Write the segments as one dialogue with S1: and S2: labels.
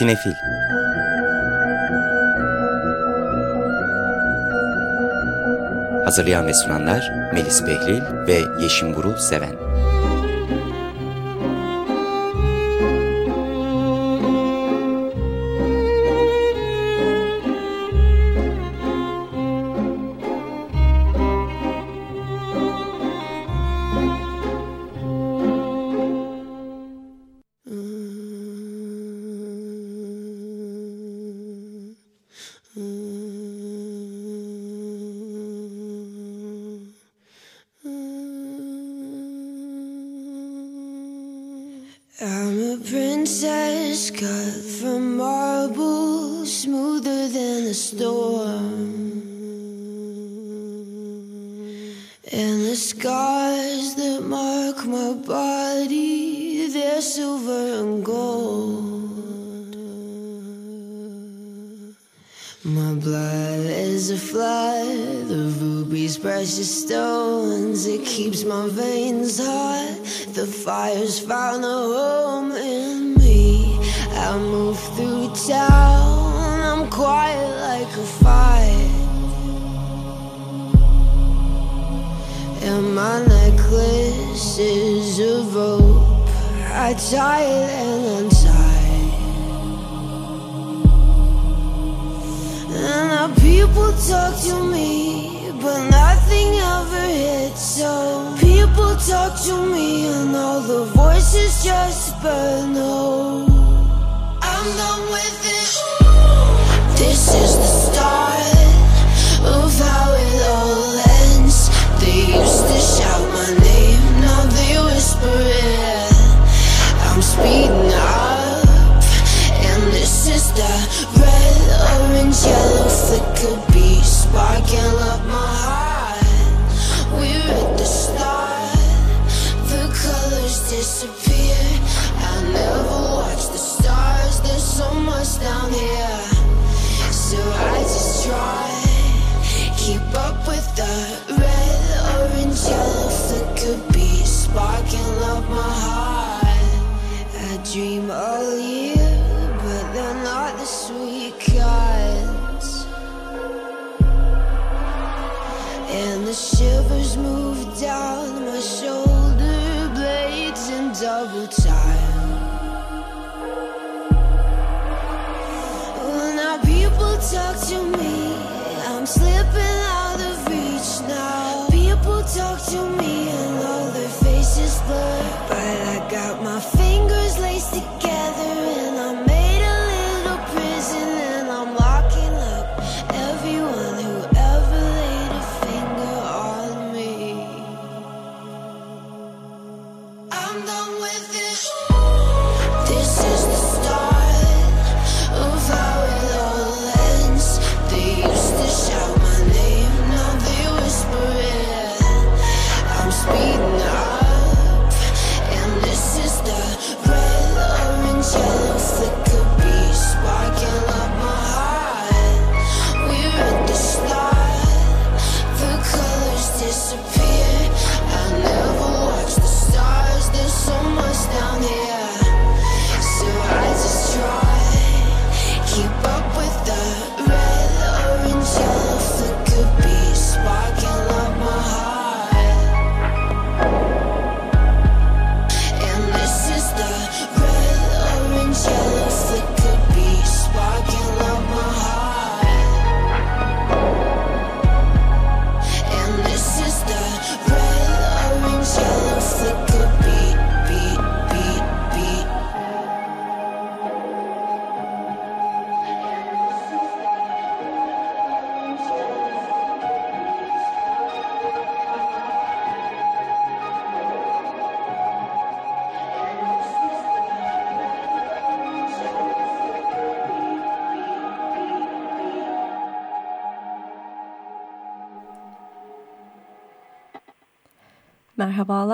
S1: Sinefil. Hazırlayan ve sunanlar Melis Behlil ve Yeşim Guru Seven. talk to me and all the voices just burn. No I'm done with it. This is the start of how it all ends. They used to shout my name, now they whisper it. I'm speeding up And this is the red, orange, yellow flicker be Sparking up disappear. I never watch the stars There's so much down here. So I just try. Keep up with the red, orange, yellow. Flicker beat Sparking up my heart. I dream all year But they're not the sweet kinds And the shivers move down my shoulder double time. Well, now people talk to me. I'm slipping out of reach now. People talk to me.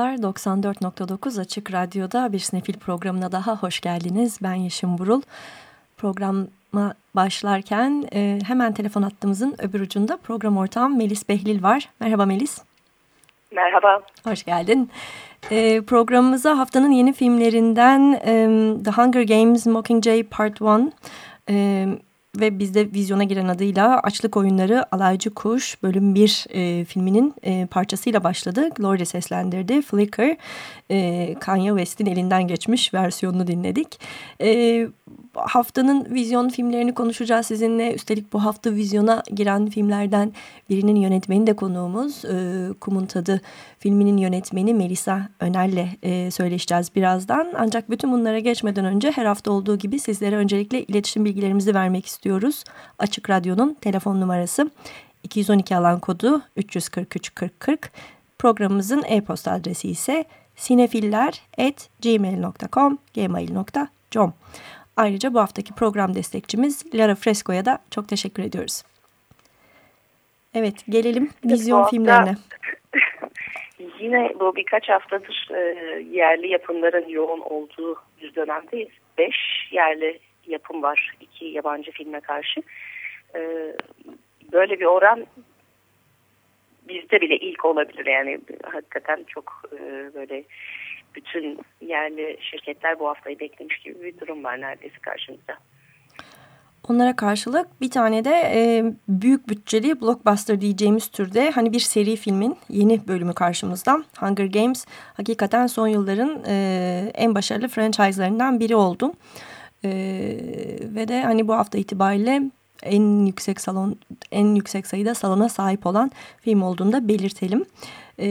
S2: merhabalar. 94.9 Açık Radyo'da bir sinefil programına daha hoş geldiniz. Ben Yeşim Burul. Programa başlarken e, hemen telefon hattımızın öbür ucunda program ortağım Melis Behlil var. Merhaba Melis.
S3: Merhaba.
S2: Hoş geldin. E, programımıza haftanın yeni filmlerinden e, The Hunger Games Mockingjay Part 1... E, ve bizde vizyona giren adıyla Açlık Oyunları Alaycı Kuş bölüm 1 e, filminin e, parçasıyla başladı. Gloria seslendirdi. Flicker, e, Kanye West'in elinden geçmiş versiyonunu dinledik. E, haftanın vizyon filmlerini konuşacağız sizinle. Üstelik bu hafta vizyona giren filmlerden birinin yönetmeni de konuğumuz. E, Kumun Tadı filminin yönetmeni Melisa Öner'le e, söyleşeceğiz birazdan. Ancak bütün bunlara geçmeden önce her hafta olduğu gibi sizlere öncelikle iletişim bilgilerimizi vermek istiyoruz. Açık Radyo'nun telefon numarası 212 alan kodu 343 40 40. Programımızın e-posta adresi ise sinefiller.gmail.com gmail.com Ayrıca bu haftaki program destekçimiz Lara Fresco'ya da çok teşekkür ediyoruz. Evet gelelim vizyon hafta, filmlerine.
S3: Yine bu birkaç haftadır e, yerli yapımların yoğun olduğu bir dönemdeyiz. Beş yerli yapım var iki yabancı filme karşı. E, böyle bir oran bizde bile ilk olabilir yani hakikaten çok e, böyle bütün yerli şirketler bu haftayı beklemiş gibi bir durum var neredeyse karşımızda.
S2: Onlara karşılık bir tane de e, büyük bütçeli blockbuster diyeceğimiz türde hani bir seri filmin yeni bölümü karşımızda. Hunger Games hakikaten son yılların e, en başarılı franchise'larından biri oldu. E, ve de hani bu hafta itibariyle en yüksek salon en yüksek sayıda salona sahip olan film olduğunu da belirtelim. E,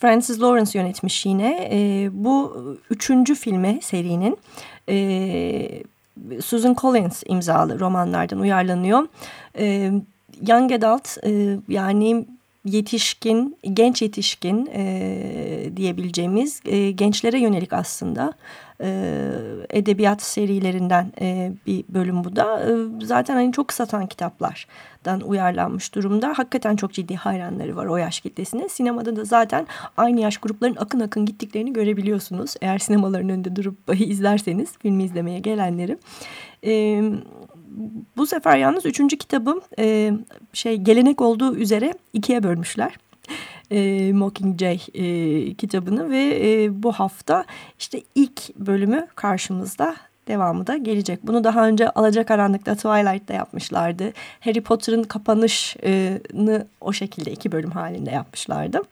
S2: Francis Lawrence yönetmiş yine. E, bu üçüncü filme serinin e, Susan Collins imzalı romanlardan uyarlanıyor. E, young Adult e, yani yetişkin, genç yetişkin e, diyebileceğimiz e, gençlere yönelik aslında e, edebiyat serilerinden e, bir bölüm bu da. E, zaten hani çok satan kitaplardan uyarlanmış durumda. Hakikaten çok ciddi hayranları var o yaş kitlesine. Sinemada da zaten aynı yaş grupların akın akın gittiklerini görebiliyorsunuz. Eğer sinemaların önünde durup izlerseniz filmi izlemeye gelenleri. E, bu sefer yalnız üçüncü kitabım e, şey gelenek olduğu üzere ikiye bölmüşler. E, Mockingjay e, kitabını ve e, bu hafta işte ilk bölümü karşımızda devamı da gelecek. Bunu daha önce Alacakaranlık'ta Twilight'ta yapmışlardı. Harry Potter'ın kapanışını o şekilde iki bölüm halinde yapmışlardı.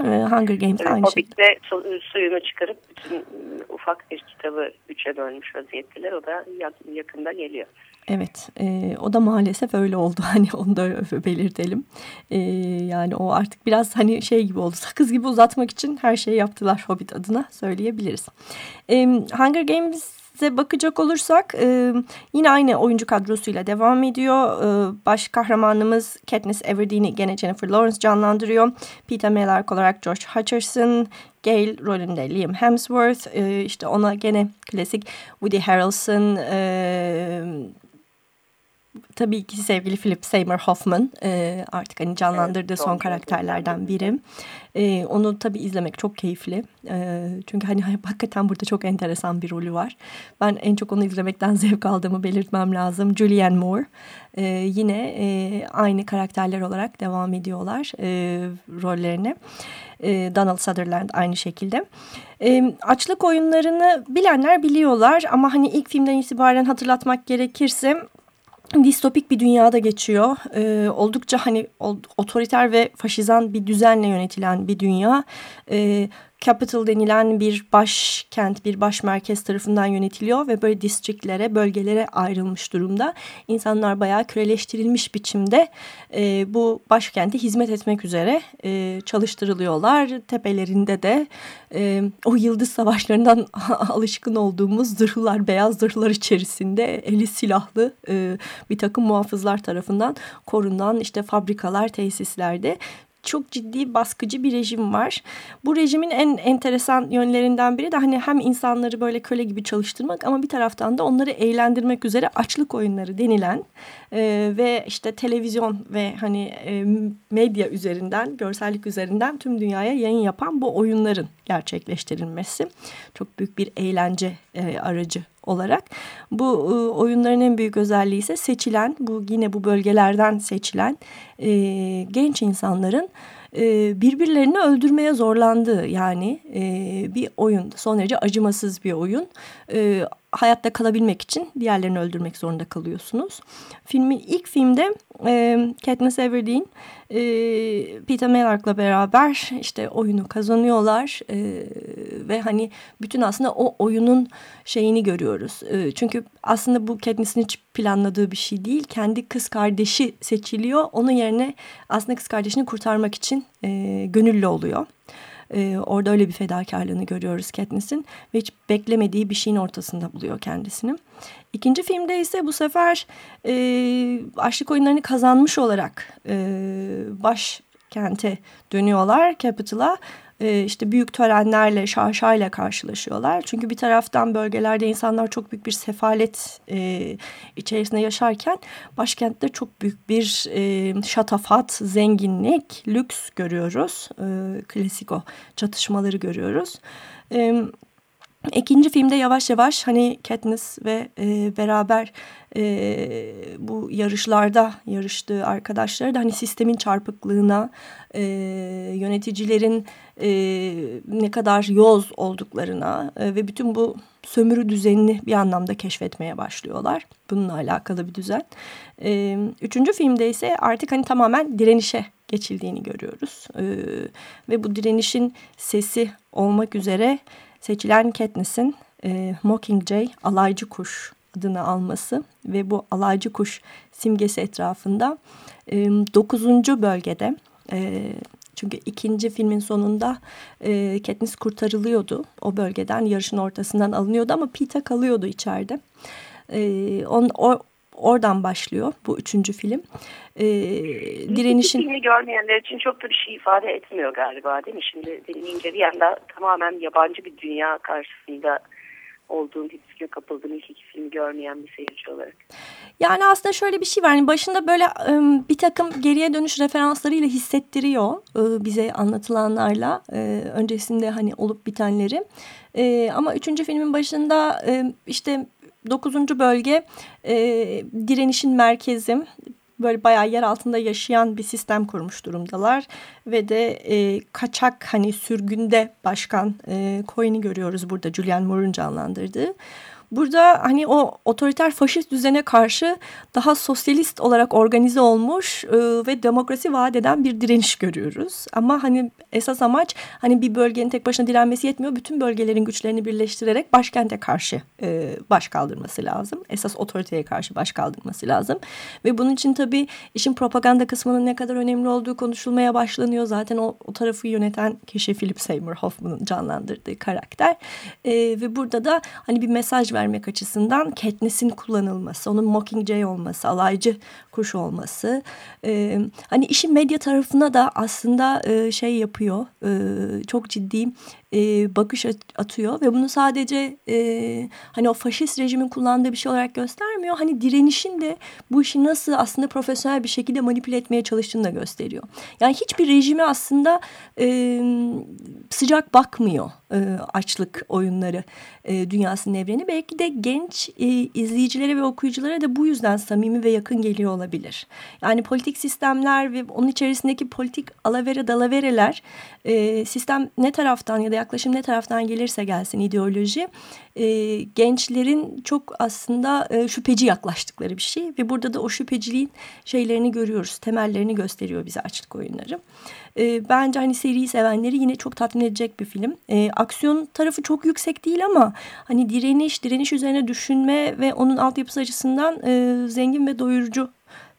S2: E, Hunger Games
S3: aynı şekilde. suyunu çıkarıp bütün ufak bir kitabı üçe bölmüş vaziyetteler. O da yakında geliyor.
S2: Evet e, o da maalesef öyle oldu hani onu da belirtelim. E, yani o artık biraz hani şey gibi oldu sakız gibi uzatmak için her şeyi yaptılar Hobbit adına söyleyebiliriz. E, Hunger Games'e bakacak olursak e, yine aynı oyuncu kadrosuyla devam ediyor. E, baş kahramanımız Katniss Everdeen'i gene Jennifer Lawrence canlandırıyor. Peter Mellark olarak George Hutcherson, Gale rolünde Liam Hemsworth, e, işte ona gene klasik Woody Harrelson, e, tabii ki sevgili Philip Seymour Hoffman e, artık hani canlandırdığı evet, son karakterlerden biri. E, onu tabii izlemek çok keyifli. E, çünkü hani hakikaten burada çok enteresan bir rolü var. Ben en çok onu izlemekten zevk aldığımı belirtmem lazım. Julianne Moore e, yine e, aynı karakterler olarak devam ediyorlar e, rollerine. E, Donald Sutherland aynı şekilde. E, açlık oyunlarını bilenler biliyorlar ama hani ilk filmden itibaren hatırlatmak gerekirse distopik bir dünyada geçiyor. Ee, oldukça hani otoriter ve faşizan bir düzenle yönetilen bir dünya. Ee, capital denilen bir başkent, bir baş merkez tarafından yönetiliyor ve böyle distriktlere, bölgelere ayrılmış durumda. İnsanlar bayağı küreleştirilmiş biçimde e, bu başkente hizmet etmek üzere e, çalıştırılıyorlar. Tepelerinde de e, o yıldız savaşlarından alışkın olduğumuz zırhlar, beyaz zırhlar içerisinde eli silahlı e, bir takım muhafızlar tarafından korunan işte fabrikalar, tesislerde çok ciddi baskıcı bir rejim var. Bu rejimin en enteresan yönlerinden biri de hani hem insanları böyle köle gibi çalıştırmak ama bir taraftan da onları eğlendirmek üzere açlık oyunları denilen e, ve işte televizyon ve hani e, medya üzerinden, görsellik üzerinden tüm dünyaya yayın yapan bu oyunların gerçekleştirilmesi. Çok büyük bir eğlence e, aracı olarak. Bu e, oyunların en büyük özelliği ise seçilen, bu yine bu bölgelerden seçilen e, genç insanların e, birbirlerini öldürmeye zorlandığı yani e, bir oyun. Son derece acımasız bir oyun. E, hayatta kalabilmek için diğerlerini öldürmek zorunda kalıyorsunuz. Filmin ilk filmde e, Katniss Everdeen e, Peter Mellark'la beraber işte oyunu kazanıyorlar e, ve hani bütün aslında o oyunun şeyini görüyoruz. E, çünkü aslında bu Katniss'in hiç planladığı bir şey değil. Kendi kız kardeşi seçiliyor. Onun yerine aslında kız kardeşini kurtarmak için e, gönüllü oluyor. E, orada öyle bir fedakarlığını görüyoruz Katniss'in ve hiç beklemediği bir şeyin ortasında buluyor kendisini. İkinci filmde ise bu sefer e, açlık oyunlarını kazanmış olarak e, başkente dönüyorlar, Capital'a e, işte büyük törenlerle, şaşayla karşılaşıyorlar. Çünkü bir taraftan bölgelerde insanlar çok büyük bir sefalet e, içerisinde yaşarken başkentte çok büyük bir e, şatafat, zenginlik, lüks görüyoruz. E, klasik o çatışmaları görüyoruz. Evet. İkinci filmde yavaş yavaş hani Katniss ve e, beraber e, bu yarışlarda yarıştığı arkadaşları da hani sistemin çarpıklığına, e, yöneticilerin e, ne kadar yoz olduklarına e, ve bütün bu sömürü düzenini bir anlamda keşfetmeye başlıyorlar. Bununla alakalı bir düzen. E, üçüncü filmde ise artık hani tamamen direnişe geçildiğini görüyoruz. E, ve bu direnişin sesi olmak üzere seçilen Katniss'in e, Mockingjay alaycı kuş adını alması ve bu alaycı kuş simgesi etrafında e, dokuzuncu bölgede e, çünkü ikinci filmin sonunda e, Katniss kurtarılıyordu. O bölgeden yarışın ortasından alınıyordu ama Peeta kalıyordu içeride. E, on, o, oradan başlıyor bu üçüncü film.
S3: Ee, direnişin... Filmi görmeyenler için çok da bir şey ifade etmiyor galiba değil mi? Şimdi dinleyince bir yanda tamamen yabancı bir dünya karşısında olduğum hissine kapıldığım ilk iki filmi görmeyen bir seyirci olarak.
S2: Yani aslında şöyle bir şey var. Yani başında böyle bir takım geriye dönüş referanslarıyla hissettiriyor bize anlatılanlarla. Öncesinde hani olup bitenleri. Ama üçüncü filmin başında işte dokuzuncu bölge direnişin merkezi böyle bayağı yer altında yaşayan bir sistem kurmuş durumdalar ve de e, kaçak hani sürgünde başkan e, Cohen'i görüyoruz burada Julian Moore'un canlandırdığı. Burada hani o otoriter faşist düzene karşı daha sosyalist olarak organize olmuş e, ve demokrasi vaat eden bir direniş görüyoruz. Ama hani esas amaç hani bir bölgenin tek başına direnmesi yetmiyor. Bütün bölgelerin güçlerini birleştirerek başkente karşı e, baş kaldırması lazım. Esas otoriteye karşı baş kaldırması lazım. Ve bunun için tabii işin propaganda kısmının ne kadar önemli olduğu konuşulmaya başlanıyor. Zaten o, o tarafı yöneten kişi Philip Seymour Hoffman'ın canlandırdığı karakter. E, ve burada da hani bir mesaj vermek açısından Katniss'in kullanılması, onun Mockingjay olması, alaycı kuş olması. E, hani işin medya tarafına da aslında e, şey yapıyor, e, çok ciddi e, bakış atıyor ve bunu sadece e, hani o faşist rejimin kullandığı bir şey olarak göstermiyor. Hani direnişin de bu işi nasıl aslında profesyonel bir şekilde manipüle etmeye çalıştığını da gösteriyor. Yani hiçbir rejime aslında e, sıcak bakmıyor e, açlık oyunları e, dünyasının evreni. Belki de genç e, izleyicilere ve okuyuculara da bu yüzden samimi ve yakın geliyor olabilir. Yani politik sistemler ve onun içerisindeki politik alavere dalavereler e, sistem ne taraftan ya da yaklaşım ne taraftan gelirse gelsin ideoloji e, gençlerin çok aslında e, şüpheci yaklaştıkları bir şey ve burada da o şüpheciliğin şeylerini görüyoruz temellerini gösteriyor bize açlık oyunları. E, bence hani seriyi sevenleri yine çok tatmin edecek bir film. E, aksiyon tarafı çok yüksek değil ama hani direniş, direniş üzerine düşünme ve onun altyapısı açısından e, zengin ve doyurucu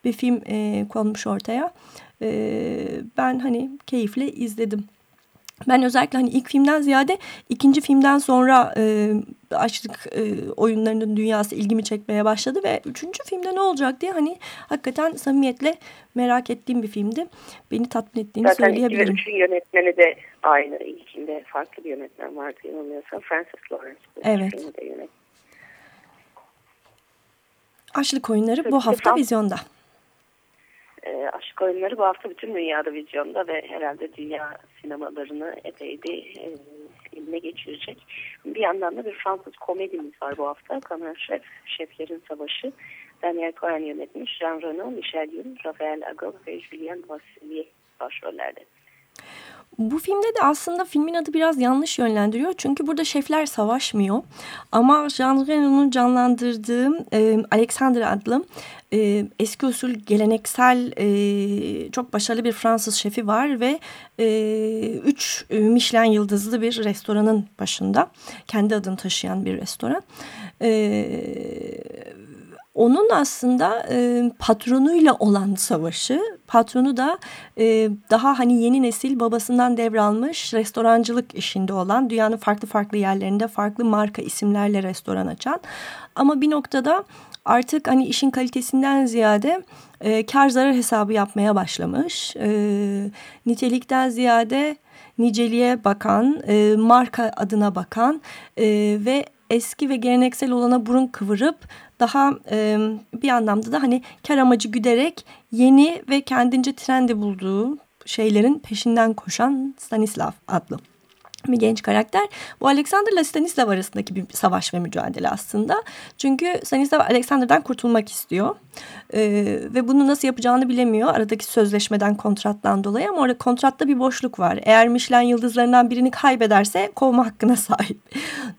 S2: bir film e, konmuş ortaya. E, ben hani keyifle izledim. Ben özellikle hani ilk filmden ziyade ikinci filmden sonra e, açlık e, oyunlarının dünyası ilgimi çekmeye başladı ve üçüncü filmde ne olacak diye hani hakikaten samimiyetle merak ettiğim bir filmdi. Beni tatmin ettiğini
S3: Zaten
S2: söyleyebilirim. Zaten
S3: üçün yönetmeni de aynı. İlkinde farklı bir yönetmen vardı yanılmıyorsam. Francis Lawrence.
S2: Evet. Açlık oyunları bu hafta vizyonda
S3: e, aşk oyunları bu hafta bütün dünyada vizyonda ve herhalde dünya sinemalarını epey bir e, eline geçirecek. Bir yandan da bir Fransız komedimiz var bu hafta. Kamer Şef, Şeflerin Savaşı. Daniel Cohen yönetmiş. Jean Reno, Michel Yun, Rafael Agov ve Julien Vassilier başrollerde.
S2: Bu filmde de aslında filmin adı biraz yanlış yönlendiriyor. Çünkü burada şefler savaşmıyor. Ama Jean Reno'nun canlandırdığı e, Alexander adlı e, eski usul geleneksel e, çok başarılı bir Fransız şefi var ve e, üç e, Michelin yıldızlı bir restoranın başında. Kendi adını taşıyan bir restoran. E, onun aslında e, patronuyla olan savaşı, patronu da e, daha hani yeni nesil babasından devralmış restorancılık işinde olan, dünyanın farklı farklı yerlerinde farklı marka isimlerle restoran açan. Ama bir noktada artık hani işin kalitesinden ziyade e, kar zarar hesabı yapmaya başlamış. E, nitelikten ziyade niceliğe bakan, e, marka adına bakan e, ve eski ve geleneksel olana burun kıvırıp daha e, bir anlamda da hani kar amacı güderek yeni ve kendince trendi bulduğu şeylerin peşinden koşan Stanislav adlı bir genç karakter. Bu Alexander ile Stanislav arasındaki bir savaş ve mücadele aslında. Çünkü Stanislav Alexander'dan kurtulmak istiyor. Ee, ve bunu nasıl yapacağını bilemiyor. Aradaki sözleşmeden, kontrattan dolayı ama orada kontratta bir boşluk var. Eğer Michelin yıldızlarından birini kaybederse kovma hakkına sahip.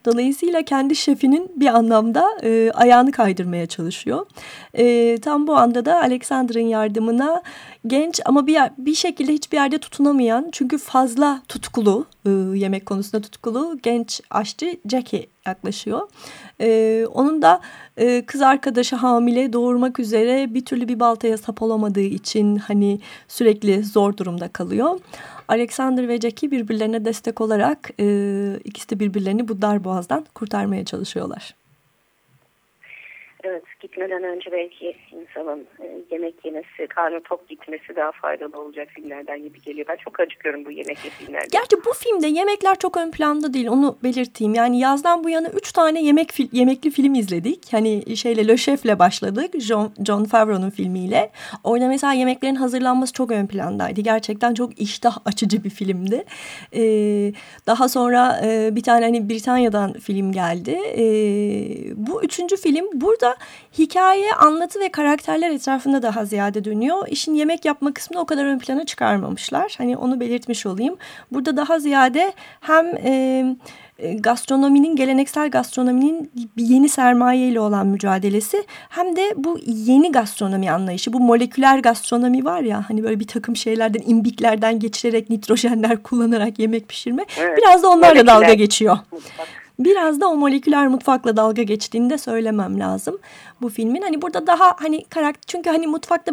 S2: Dolayısıyla kendi şefinin bir anlamda e, ayağını kaydırmaya çalışıyor. E, tam bu anda da Alexander'ın yardımına genç ama bir, bir şekilde hiçbir yerde tutunamayan çünkü fazla tutkulu e, yemek konusunda tutkulu genç aşçı Jackie yaklaşıyor. E, onun da e, kız arkadaşı hamile doğurmak üzere bir türlü bir baltaya sap olamadığı için hani sürekli zor durumda kalıyor. Alexander ve Jackie birbirlerine destek olarak e, ikisi de birbirlerini bu dar boğazdan kurtarmaya çalışıyorlar.
S3: Evet gitmeden önce belki insanın e, yemek yemesi, karnı tok gitmesi daha faydalı olacak filmlerden gibi geliyor. Ben çok acıkıyorum bu yemekli filmlerde.
S2: Gerçi bu filmde yemekler çok ön planda değil onu belirteyim. Yani yazdan bu yana üç tane yemek fil, yemekli film izledik. Hani şeyle Le Chef'le başladık John, John Favreau'nun filmiyle. Orada mesela yemeklerin hazırlanması çok ön plandaydı. Gerçekten çok iştah açıcı bir filmdi. Ee, daha sonra e, bir tane hani Britanya'dan film geldi. Ee, bu üçüncü film burada hikaye, anlatı ve karakterler etrafında daha ziyade dönüyor. İşin yemek yapma kısmını o kadar ön plana çıkarmamışlar. Hani onu belirtmiş olayım. Burada daha ziyade hem e, e gastronominin, geleneksel gastronominin bir yeni sermaye ile olan mücadelesi hem de bu yeni gastronomi anlayışı, bu moleküler gastronomi var ya hani böyle bir takım şeylerden, imbiklerden geçirerek nitrojenler kullanarak yemek pişirme evet, biraz da onlarla moleküler. dalga geçiyor. Mutfak. Biraz da o moleküler mutfakla dalga geçtiğini de söylemem lazım bu filmin. Hani burada daha hani karakter çünkü hani mutfakta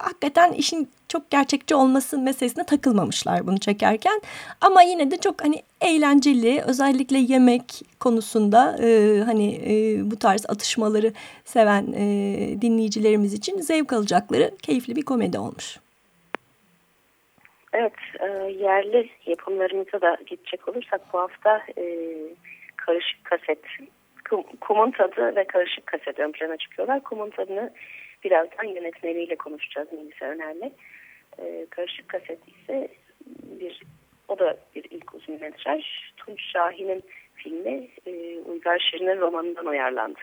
S2: hakikaten işin çok gerçekçi olması meselesine takılmamışlar bunu çekerken. Ama yine de çok hani eğlenceli özellikle yemek konusunda e, hani e, bu tarz atışmaları seven e, dinleyicilerimiz için zevk alacakları keyifli bir komedi olmuş.
S3: Evet e, yerli yapımlarımıza da gidecek olursak bu hafta e, karışık kaset, kumun tadı ve karışık kaset ön plana çıkıyorlar. Kumun tadını birazdan yönetmeniyle konuşacağız Melisa Öner'le. Ee, karışık kaset ise bir o da bir ilk uzun metraj. Tunç Şahin'in filmi e, Uygar Şirin'in romanından uyarlandı.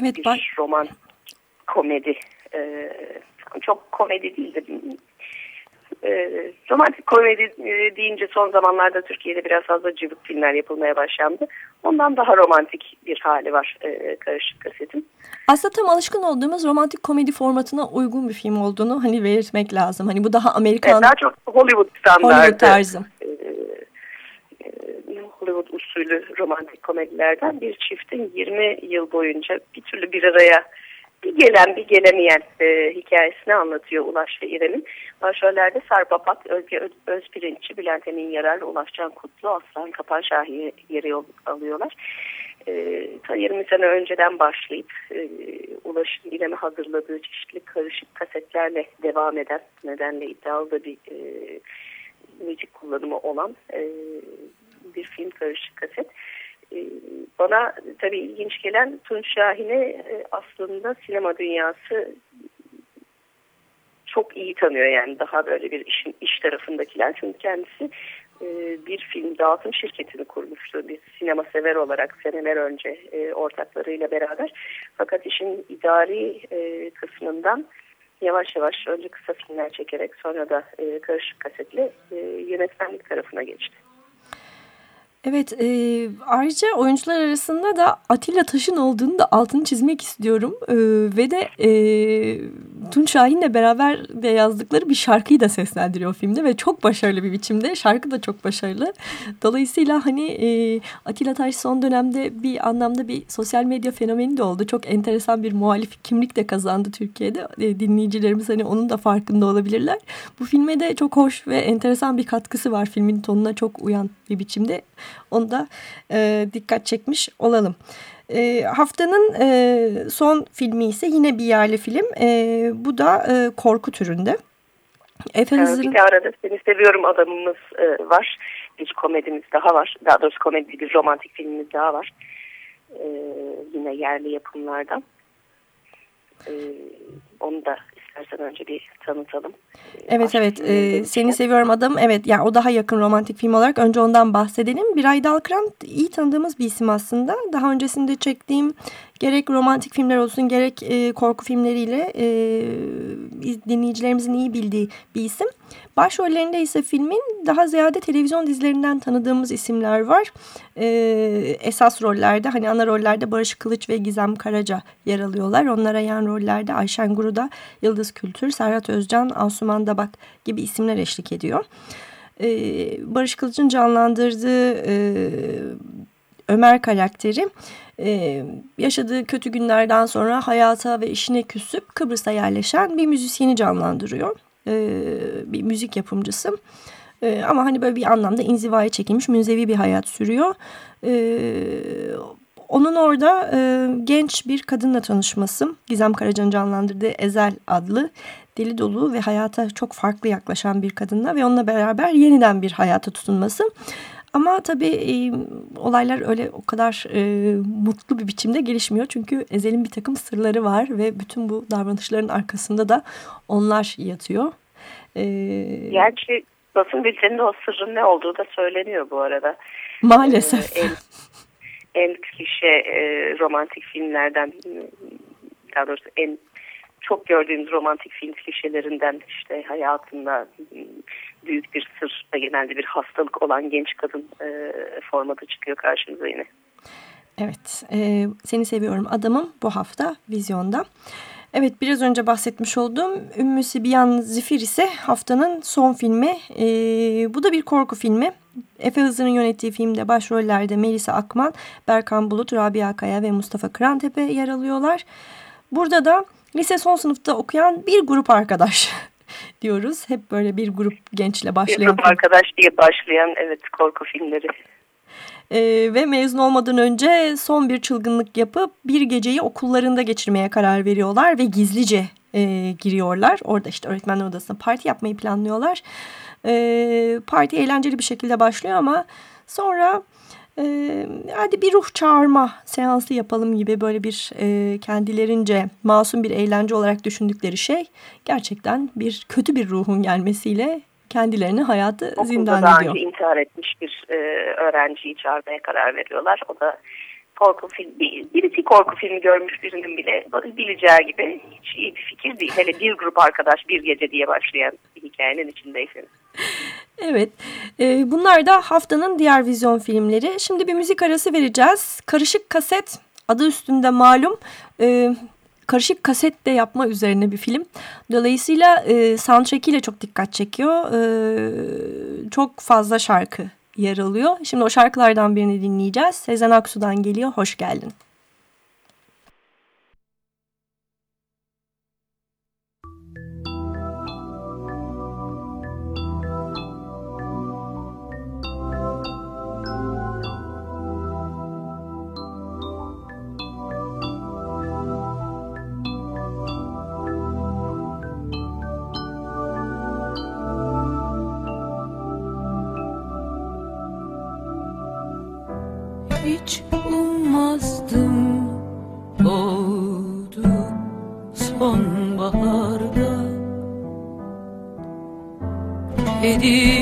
S2: Evet,
S3: bir bak. roman komedi. E, çok komedi değil de e, romantik komedi e, deyince son zamanlarda Türkiye'de biraz fazla cıvık filmler yapılmaya başlandı. Ondan daha romantik bir hali var e, Karışık Kaset'in.
S2: Aslında tam alışkın olduğumuz romantik komedi formatına uygun bir film olduğunu hani belirtmek lazım. Hani bu daha Amerikan... Evet,
S3: daha çok Hollywood standartı.
S2: Hollywood tarzı. E,
S3: e, Hollywood usulü romantik komedilerden bir çiftin 20 yıl boyunca bir türlü bir araya bir gelen bir gelemeyen e, hikayesini anlatıyor Ulaş ve İrem'in. Başrollerde Sarp Apak, Özge Özpirinççi, Bülent Emin Yarar, Ulaşcan Kutlu, Aslan Kapan Şahi yeri alıyorlar. E, 20 sene önceden başlayıp e, Ulaş'ın İrem'e hazırladığı çeşitli karışık kasetlerle devam eden nedenle iddialı da bir e, müzik kullanımı olan e, bir film karışık kaset. Ee, bana tabii ilginç gelen Tunç Şahin'i e, aslında sinema dünyası çok iyi tanıyor yani daha böyle bir işin iş tarafındakiler. Çünkü kendisi e, bir film dağıtım şirketini kurmuştu. Bir sinema sever olarak seneler önce e, ortaklarıyla beraber. Fakat işin idari kısmından yavaş yavaş önce kısa filmler çekerek sonra da e, karışık kasetle e, yönetmenlik tarafına geçti.
S2: Evet e, ayrıca oyuncular arasında da Atilla Taş'ın olduğunu da altını çizmek istiyorum. E, ve de e, Tunç Şahin'le beraber de yazdıkları bir şarkıyı da seslendiriyor filmde ve çok başarılı bir biçimde. Şarkı da çok başarılı. Dolayısıyla hani e, Atilla Taş son dönemde bir anlamda bir sosyal medya fenomeni de oldu. Çok enteresan bir muhalif kimlik de kazandı Türkiye'de. E, dinleyicilerimiz hani onun da farkında olabilirler. Bu filme de çok hoş ve enteresan bir katkısı var. Filmin tonuna çok uyan bir biçimde. Onu da e, dikkat çekmiş olalım. E, haftanın e, son filmi ise yine bir yerli film. E, bu da e, korku türünde.
S3: Efe Hızır'ın... Bir arada Seni Seviyorum adamımız e, var. Bir komedimiz daha var. Daha doğrusu komedi bir romantik filmimiz daha var. E, yine yerli yapımlardan. E, onu da istersen önce bir tanıtalım.
S2: Evet Aşk evet ee, seni seviyorum adam evet yani o daha yakın romantik film olarak önce ondan bahsedelim. Biray Dalkıran iyi tanıdığımız bir isim aslında. Daha öncesinde çektiğim gerek romantik filmler olsun gerek e, korku filmleriyle e, dinleyicilerimizin iyi bildiği bir isim. Başrollerinde ise filmin daha ziyade televizyon dizilerinden tanıdığımız isimler var. E, esas rollerde hani ana rollerde Barış Kılıç ve Gizem Karaca yer alıyorlar. Onlara yan rollerde Ayşen Guruda, Yıldız Kültür, Serhat Özcan, Asuman Dabak gibi isimler eşlik ediyor. E, Barış Kılıç'ın canlandırdığı e, Ömer karakteri e, yaşadığı kötü günlerden sonra hayata ve işine küsüp Kıbrıs'a yerleşen bir müzisyeni canlandırıyor. E, bir müzik yapımcısı. E, ama hani böyle bir anlamda inzivaya çekilmiş münzevi bir hayat sürüyor. E, onun orada e, genç bir kadınla tanışması Gizem Karaca'nın canlandırdığı Ezel adlı deli dolu ve hayata çok farklı yaklaşan bir kadınla ve onunla beraber yeniden bir hayata tutunması. Ama tabii e, olaylar öyle o kadar e, mutlu bir biçimde gelişmiyor. Çünkü Ezel'in bir takım sırları var ve bütün bu davranışların arkasında da onlar yatıyor.
S3: E, Gerçi basın bülteninde o sırrın ne olduğu da söyleniyor bu arada.
S2: Maalesef.
S3: En, en klişe e, romantik filmlerden daha doğrusu en çok gördüğümüz romantik film klişelerinden işte hayatında büyük bir sır ve genelde bir hastalık olan genç kadın e, formatı çıkıyor karşımıza yine.
S2: Evet, e, seni seviyorum adamım bu hafta vizyonda. Evet biraz önce bahsetmiş olduğum Ümmü Sibiyan Zifir ise haftanın son filmi. E, bu da bir korku filmi. Efe Hızır'ın yönettiği filmde başrollerde Melisa Akman, Berkan Bulut, Rabia Kaya ve Mustafa Kırantepe yer alıyorlar. Burada da lise son sınıfta okuyan bir grup arkadaş diyoruz. Hep böyle bir grup gençle başlayan. Bir
S3: grup arkadaş diye başlayan evet korku filmleri.
S2: Ee, ve mezun olmadan önce son bir çılgınlık yapıp bir geceyi okullarında geçirmeye karar veriyorlar ve gizlice e, giriyorlar. Orada işte öğretmenler odasında parti yapmayı planlıyorlar. E, parti eğlenceli bir şekilde başlıyor ama sonra e, hadi bir ruh çağırma seansı yapalım gibi böyle bir e, kendilerince masum bir eğlence olarak düşündükleri şey gerçekten bir kötü bir ruhun gelmesiyle kendilerini hayatı Okulda zindan
S3: daha
S2: ediyor.
S3: önce intihar etmiş bir e, öğrenciyi çağırmaya karar veriyorlar. O da korku film, birisi korku filmi görmüş birinin bile bileceği gibi hiç iyi bir fikir değil. Hele bir grup arkadaş bir gece diye başlayan bir hikayenin içindeyseniz.
S2: Evet. E, bunlar da haftanın diğer vizyon filmleri. Şimdi bir müzik arası vereceğiz. Karışık Kaset adı üstünde malum. E, karışık kaset de yapma üzerine bir film. Dolayısıyla e, soundtrack ile çok dikkat çekiyor. E, çok fazla şarkı yer alıyor. Şimdi o şarkılardan birini dinleyeceğiz. Sezen Aksu'dan geliyor. Hoş geldin.
S4: dedim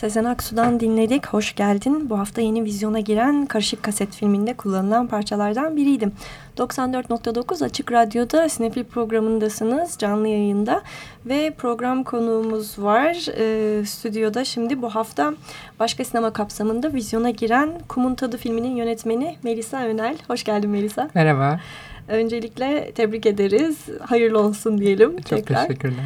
S2: Sezen Aksu'dan dinledik. Hoş geldin. Bu hafta yeni vizyona giren Karışık Kaset filminde kullanılan parçalardan biriydim. 94.9 Açık Radyo'da Sinefil programındasınız canlı yayında ve program konuğumuz var. Ee, stüdyoda şimdi bu hafta başka sinema kapsamında vizyona giren Kumun Tadı filminin yönetmeni Melisa Önel. Hoş geldin Melisa.
S5: Merhaba.
S2: Öncelikle tebrik ederiz. Hayırlı olsun diyelim
S5: Çok
S2: tekrar.
S5: teşekkürler.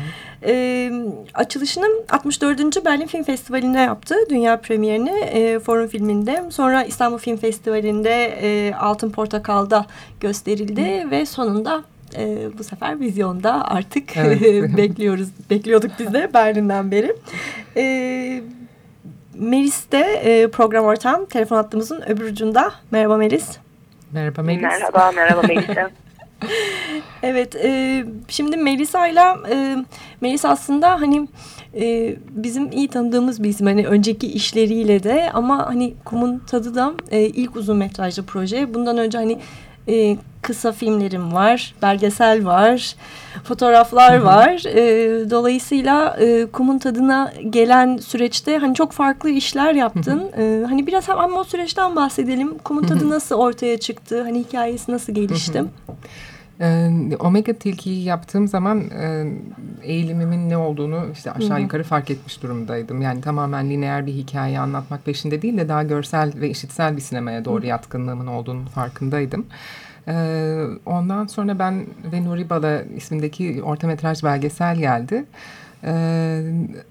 S2: Ee, açılışını 64. Berlin Film Festivali'nde yaptı. Dünya premierini e, Forum filminde. Sonra İstanbul Film Festivali'nde e, Altın Portakal'da gösterildi ve sonunda e, bu sefer vizyonda artık
S5: Evet.
S2: bekliyoruz. Bekliyorduk biz de Berlin'den beri. E, Melis de e, program ortağım. Telefon hattımızın öbür ucunda. Merhaba Melis.
S5: Merhaba Melis.
S3: Merhaba, merhaba Melisa.
S2: Evet, e, şimdi Melisa'yla e, Melisa aslında hani e, bizim iyi tanıdığımız bir isim. Hani önceki işleriyle de ama hani Kum'un tadı da e, ilk uzun metrajlı proje. Bundan önce hani E, kısa filmlerim var, belgesel var, fotoğraflar var. E, dolayısıyla e, kumun tadına gelen süreçte hani çok farklı işler yaptın. E, hani biraz hem ama o süreçten bahsedelim. Kumun tadı nasıl ortaya çıktı? Hani hikayesi nasıl gelişti?
S5: Ee, Omega tilkiyi yaptığım zaman e, eğilimimin ne olduğunu işte aşağı yukarı fark etmiş durumdaydım. Yani tamamen lineer bir hikaye anlatmak peşinde değil de daha görsel ve işitsel bir sinemaya doğru yatkınlığımın olduğunu farkındaydım. Ee, ondan sonra ben ve Nuri Bala ismindeki orta metraj belgesel geldi. Ee,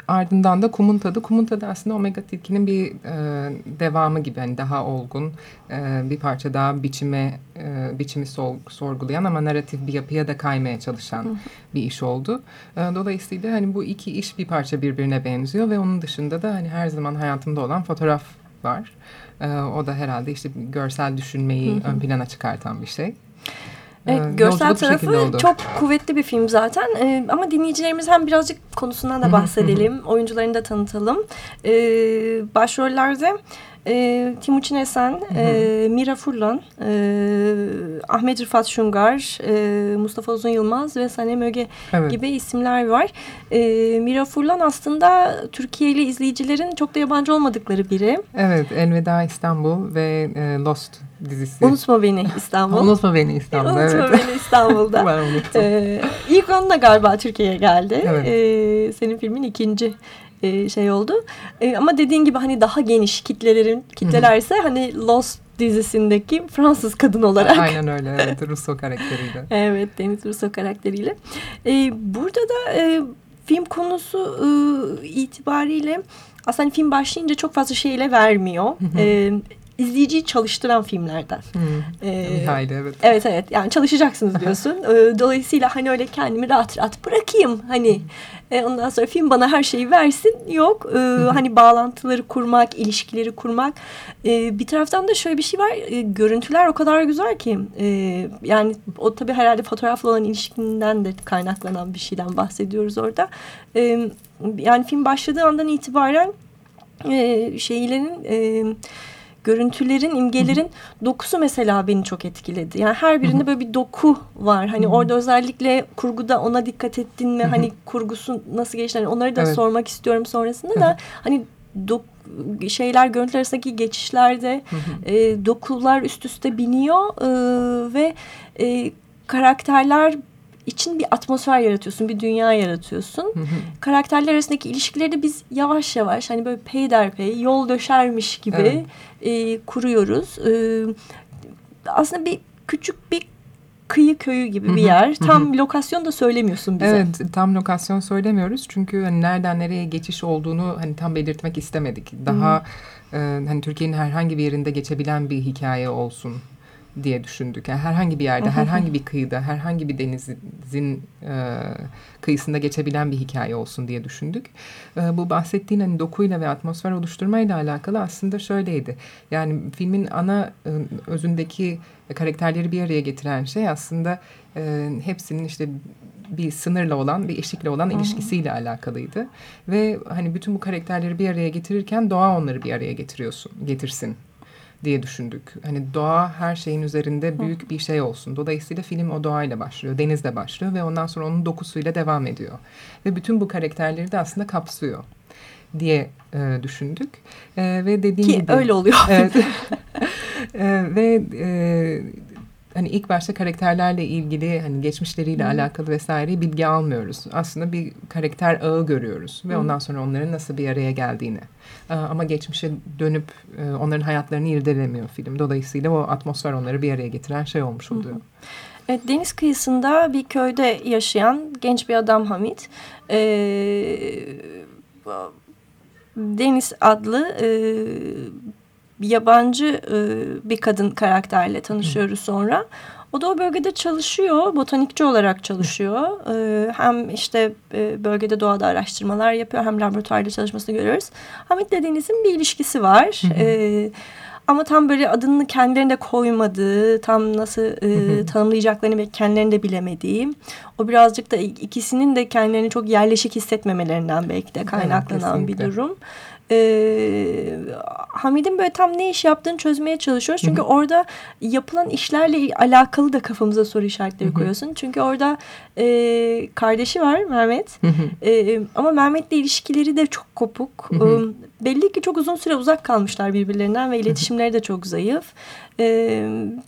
S5: ardından da Kumun Tadı. Kumun Tadı aslında Omega Tilki'nin bir e, devamı gibi. Hani daha olgun, e, bir parça daha biçime, e, biçimi sol, sorgulayan ama narratif bir yapıya da kaymaya çalışan bir iş oldu. E, dolayısıyla hani bu iki iş bir parça birbirine benziyor ve onun dışında da hani her zaman hayatımda olan fotoğraf var. E, o da herhalde işte görsel düşünmeyi ön plana çıkartan bir şey.
S2: Evet,
S5: Ee,
S2: görsel tarafı çok kuvvetli bir film zaten. Ee, ama dinleyicilerimiz hem birazcık konusundan da bahsedelim, oyuncularını da tanıtalım. Ee, başrollerde e, Timuçin Esen, e, Mira Furlan, e, Ahmet Rıfat Şungar, e, Mustafa Uzun Yılmaz ve Sanem Öge
S5: Evet.
S2: gibi isimler var. E, Mira Furlan aslında Türkiye'li izleyicilerin çok da yabancı olmadıkları biri.
S5: Evet, Elveda İstanbul ve e, Lost dizisi.
S2: Unutma Beni İstanbul.
S5: Unutma beni İstanbul.
S2: Unutma
S5: evet.
S2: Beni İstanbul'da.
S5: ben unuttum.
S2: Ee, ilk onunla galiba Türkiye'ye geldi.
S5: Evet.
S2: Ee, senin filmin ikinci e, şey oldu. Ee, ama dediğin gibi hani daha geniş kitlelerin kitlelerse hani Lost dizisindeki Fransız kadın olarak.
S5: Aynen öyle. Evet, Russo karakteriyle.
S2: Evet Deniz Russo karakteriyle. Ee, burada da e, film konusu e, itibariyle aslında hani film başlayınca çok fazla şeyle vermiyor. Ee, izleyiciyi çalıştıran filmlerden.
S5: Hmm.
S2: Ee,
S5: Bir hayli evet.
S2: Evet evet yani çalışacaksınız diyorsun. Ee, Dolayısıyla hani öyle kendimi rahat rahat bırakayım hani e, ondan sonra film bana her şeyi versin yok. Ee, hani bağlantıları kurmak, ilişkileri kurmak. Ee, bir taraftan da şöyle bir şey var e, görüntüler o kadar güzel ki e, yani o tabii herhalde fotoğrafla olan ilişkinden de kaynaklanan bir şeyden bahsediyoruz orada. Ee, yani film başladığı andan itibaren e, şeylerin e, görüntülerin, imgelerin dokusu mesela beni çok etkiledi. Yani her birinde böyle bir doku var. Hani orada özellikle kurguda ona dikkat ettin mi? Hani kurgusu nasıl geçti? Hani onları da
S5: Evet.
S2: sormak istiyorum sonrasında da. Hani dok şeyler görüntüler arasındaki geçişlerde e, dokular üst üste biniyor e, ve e, karakterler için bir atmosfer yaratıyorsun, bir dünya yaratıyorsun. Karakterler arasındaki ilişkileri de biz yavaş yavaş hani böyle peyderpey yol döşermiş gibi e, kuruyoruz. E, aslında bir küçük bir kıyı köyü gibi bir yer. Tam lokasyon da söylemiyorsun bize.
S5: Evet tam lokasyon söylemiyoruz çünkü hani nereden nereye geçiş olduğunu hani tam belirtmek istemedik. Daha e, hani Türkiye'nin herhangi bir yerinde geçebilen bir hikaye olsun diye düşündük. Yani herhangi bir yerde, herhangi bir kıyıda, herhangi bir denizin e, kıyısında geçebilen bir hikaye olsun diye düşündük. E, bu bahsettiğin hani dokuyla ve atmosfer oluşturmayla alakalı aslında şöyleydi. Yani filmin ana e, özündeki karakterleri bir araya getiren şey aslında e, hepsinin işte bir sınırla olan, bir eşikle olan ilişkisiyle alakalıydı. Ve hani bütün bu karakterleri bir araya getirirken doğa onları bir araya getiriyorsun, getirsin diye düşündük. Hani doğa her şeyin üzerinde büyük bir şey olsun. Dolayısıyla film o doğayla başlıyor, denizle başlıyor ve ondan sonra onun dokusuyla devam ediyor. Ve bütün bu karakterleri de aslında kapsıyor diye e, düşündük. E, ve dediğim
S2: Ki
S5: gibi
S2: öyle oluyor.
S5: Evet. E, ve e, hani ilk başta karakterlerle ilgili hani geçmişleriyle alakalı vesaire bilgi almıyoruz. Aslında bir karakter ağı görüyoruz ve ondan sonra onların nasıl bir araya geldiğini. E, ama geçmişe dönüp e, onların hayatlarını irdelemiyor film. Dolayısıyla o atmosfer onları bir araya getiren şey olmuş oluyor.
S2: Evet, deniz kıyısında bir köyde yaşayan genç bir adam Hamit. Ee, Deniz adlı e, yabancı e, bir kadın karakterle tanışıyoruz sonra. O da o bölgede çalışıyor, botanikçi olarak çalışıyor. Ee, hem işte e, bölgede doğada araştırmalar yapıyor, hem laboratuvarda çalışmasını görüyoruz. Hamit'le Deniz'in bir ilişkisi var. Ee, ama tam böyle adını kendilerine koymadığı, tam nasıl e, tanımlayacaklarını ve kendilerini de bilemediği. O birazcık da ikisinin de kendilerini çok yerleşik hissetmemelerinden belki de kaynaklanan bir
S5: kesinlikle.
S2: durum. E, Hamid'in böyle tam ne iş yaptığını çözmeye çalışıyoruz. Çünkü
S5: Hı hı.
S2: orada yapılan işlerle alakalı da kafamıza soru işaretleri
S5: Hı hı.
S2: koyuyorsun. Çünkü orada e, kardeşi var Mehmet.
S5: Hı hı.
S2: E, ama Mehmet'le ilişkileri de çok kopuk.
S5: Hı hı.
S2: E, belli ki çok uzun süre uzak kalmışlar birbirlerinden ve iletişimleri de çok zayıf. E,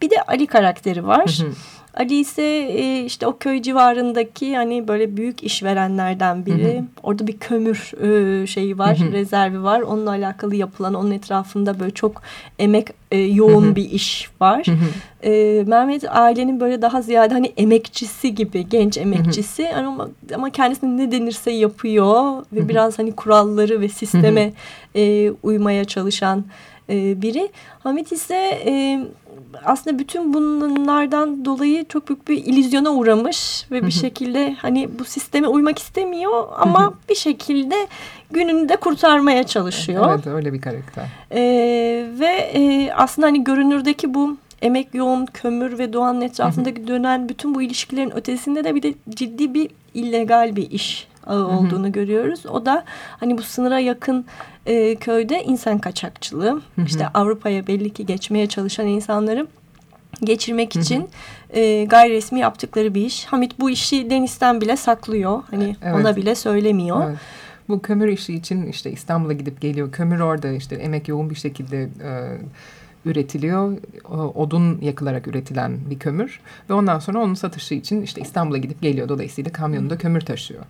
S2: bir de Ali karakteri var.
S5: Hı hı.
S2: Ali ise e, işte o köy civarındaki hani böyle büyük işverenlerden biri.
S5: Hı hı.
S2: Orada bir kömür e, şeyi var,
S5: Hı hı.
S2: rezervi var. Onunla alakalı yapılan, onun etrafında böyle çok emek e, yoğun
S5: Hı hı.
S2: bir iş var.
S5: Hı hı.
S2: E, Mehmet ailenin böyle daha ziyade hani emekçisi gibi, genç emekçisi. Ama, ama kendisine ne denirse yapıyor ve
S5: Hı hı.
S2: biraz hani kuralları ve sisteme e, uymaya çalışan e, biri. Hamit ise e, aslında bütün bunlardan dolayı çok büyük bir illüzyona uğramış ve bir şekilde hani bu sisteme uymak istemiyor ama bir şekilde gününü de kurtarmaya çalışıyor.
S5: Evet öyle bir karakter.
S2: Ee, ve e, aslında hani görünürdeki bu emek yoğun kömür ve doğanın etrafındaki dönen bütün bu ilişkilerin ötesinde de bir de ciddi bir illegal bir iş ağı
S5: hı.
S2: olduğunu görüyoruz. O da hani bu sınıra yakın e, köyde insan kaçakçılığı.
S5: Hı hı.
S2: işte Avrupa'ya belli ki geçmeye çalışan insanları geçirmek
S5: Hı hı.
S2: için e, gayri resmi yaptıkları bir iş. Hamit bu işi Deniz'den bile saklıyor. Hani
S5: Evet.
S2: ona bile söylemiyor.
S5: Evet. Bu kömür işi için işte İstanbul'a gidip geliyor. Kömür orada işte emek yoğun bir şekilde e, üretiliyor. Odun yakılarak üretilen bir kömür. Ve ondan sonra onun satışı için işte İstanbul'a gidip geliyor. Dolayısıyla kamyonunda kömür taşıyor.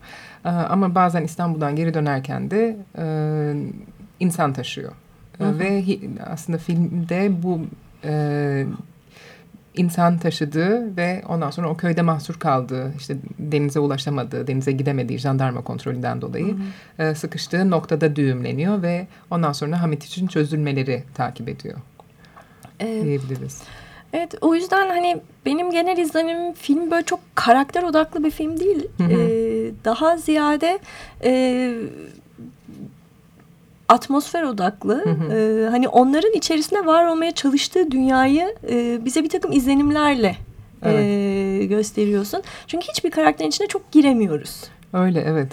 S5: E, ama bazen İstanbul'dan geri dönerken de e, insan taşıyor. E,
S2: Hı hı.
S5: Ve aslında filmde bu e, insan taşıdığı ve ondan sonra o köyde mahsur kaldığı, işte denize ulaşamadığı, denize gidemediği jandarma kontrolünden dolayı e, sıkıştığı noktada düğümleniyor ve ondan sonra Hamit için çözülmeleri takip ediyor
S2: Ee,
S5: diyebiliriz.
S2: Evet o yüzden hani benim genel izlenimim film böyle çok karakter odaklı bir film değil.
S5: Hı hı.
S2: Ee, daha ziyade e, atmosfer odaklı.
S5: Hı hı.
S2: Ee, hani onların içerisinde var olmaya çalıştığı dünyayı e, bize bir takım izlenimlerle e, gösteriyorsun. Çünkü hiçbir karakterin içine çok giremiyoruz.
S5: Öyle evet.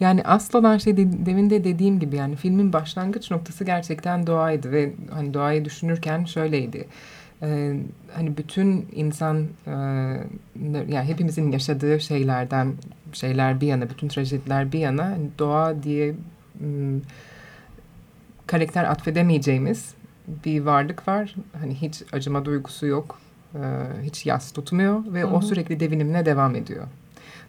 S5: Yani asıl olan şey de, demin de dediğim gibi yani filmin başlangıç noktası gerçekten doğaydı ve hani doğayı düşünürken şöyleydi. Ee, hani bütün insan e, yani hepimizin yaşadığı şeylerden şeyler bir yana bütün trajediler bir yana hani doğa diye m, karakter atfedemeyeceğimiz bir varlık var. Hani hiç acıma duygusu yok. e, hiç yas tutmuyor ve
S2: Hı
S5: o sürekli devinimine devam ediyor.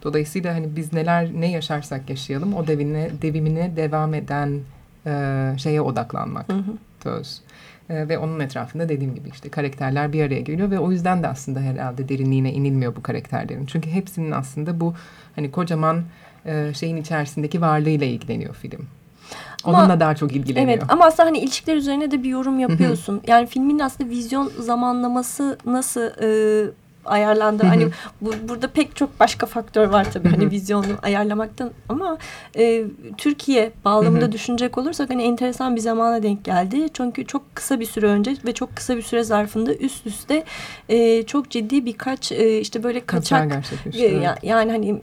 S5: Dolayısıyla hani biz neler ne yaşarsak yaşayalım o devine devimine devam eden e, şeye odaklanmak
S2: Hı hı.
S5: söz. E, ve onun etrafında dediğim gibi işte karakterler bir araya geliyor ve o yüzden de aslında herhalde derinliğine inilmiyor bu karakterlerin. Çünkü hepsinin aslında bu hani kocaman e, şeyin içerisindeki varlığıyla ilgileniyor film.
S2: Ama-
S5: Onunla daha çok ilgileniyor.
S2: Evet ama aslında hani ilişkiler üzerine de bir yorum yapıyorsun. yani filmin aslında vizyon zamanlaması nasıl e, ayarlandı?
S5: Hı hı.
S2: Hani bu, burada pek çok başka faktör var tabii
S5: Hı
S2: hani vizyonu ayarlamaktan ama e, Türkiye bağlamında düşünecek olursak hani enteresan bir zamana denk geldi. Çünkü çok kısa bir süre önce ve çok kısa bir süre zarfında üst üste e, çok ciddi birkaç e, işte böyle kaçak e, yani hani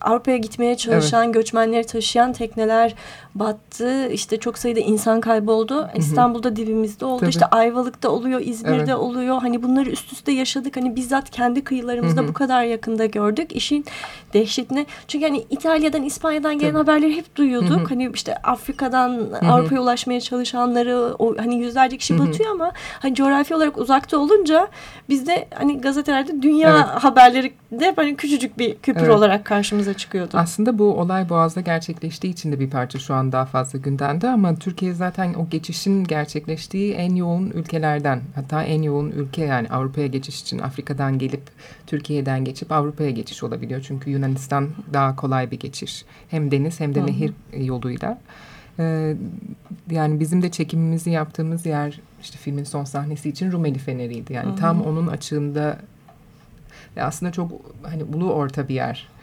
S2: Avrupa'ya gitmeye çalışan göçmenleri taşıyan tekneler battı. İşte çok sayıda insan kayboldu. İstanbul'da dibimizde oldu.
S5: Tabii.
S2: İşte Ayvalık'ta oluyor, İzmir'de
S5: Evet.
S2: oluyor. Hani bunları üst üste yaşadık. Hani bizzat kendi kıyılarımızda
S5: Hı hı.
S2: bu kadar yakında gördük. İşin dehşetini. Çünkü hani İtalya'dan, İspanya'dan gelen
S5: Tabii.
S2: haberleri hep duyuyorduk.
S5: Hı hı.
S2: Hani işte Afrika'dan
S5: hı.
S2: Avrupa'ya ulaşmaya çalışanları o hani yüzlerce kişi
S5: Hı hı.
S2: batıyor ama hani coğrafi olarak uzakta olunca bizde hani gazetelerde dünya
S5: Evet.
S2: haberleri de hani küçücük bir küpür
S5: Evet.
S2: olarak karşımıza çıkıyordu.
S5: Aslında bu olay Boğaz'da gerçekleştiği için de bir parça şu an daha fazla gündemde ama Türkiye zaten o geçişin gerçekleştiği en yoğun ülkelerden hatta en yoğun ülke yani Avrupa'ya geçiş için Afrika'dan gelip Türkiye'den geçip Avrupa'ya geçiş olabiliyor. Çünkü Yunanistan daha kolay bir geçiş. Hem deniz hem de
S2: Hı hı.
S5: nehir yoluyla. Ee, yani bizim de çekimimizi yaptığımız yer işte filmin son sahnesi için Rumeli Feneri'ydi. Yani
S2: Hı hı.
S5: tam onun açığında ve aslında çok hani ulu orta bir yer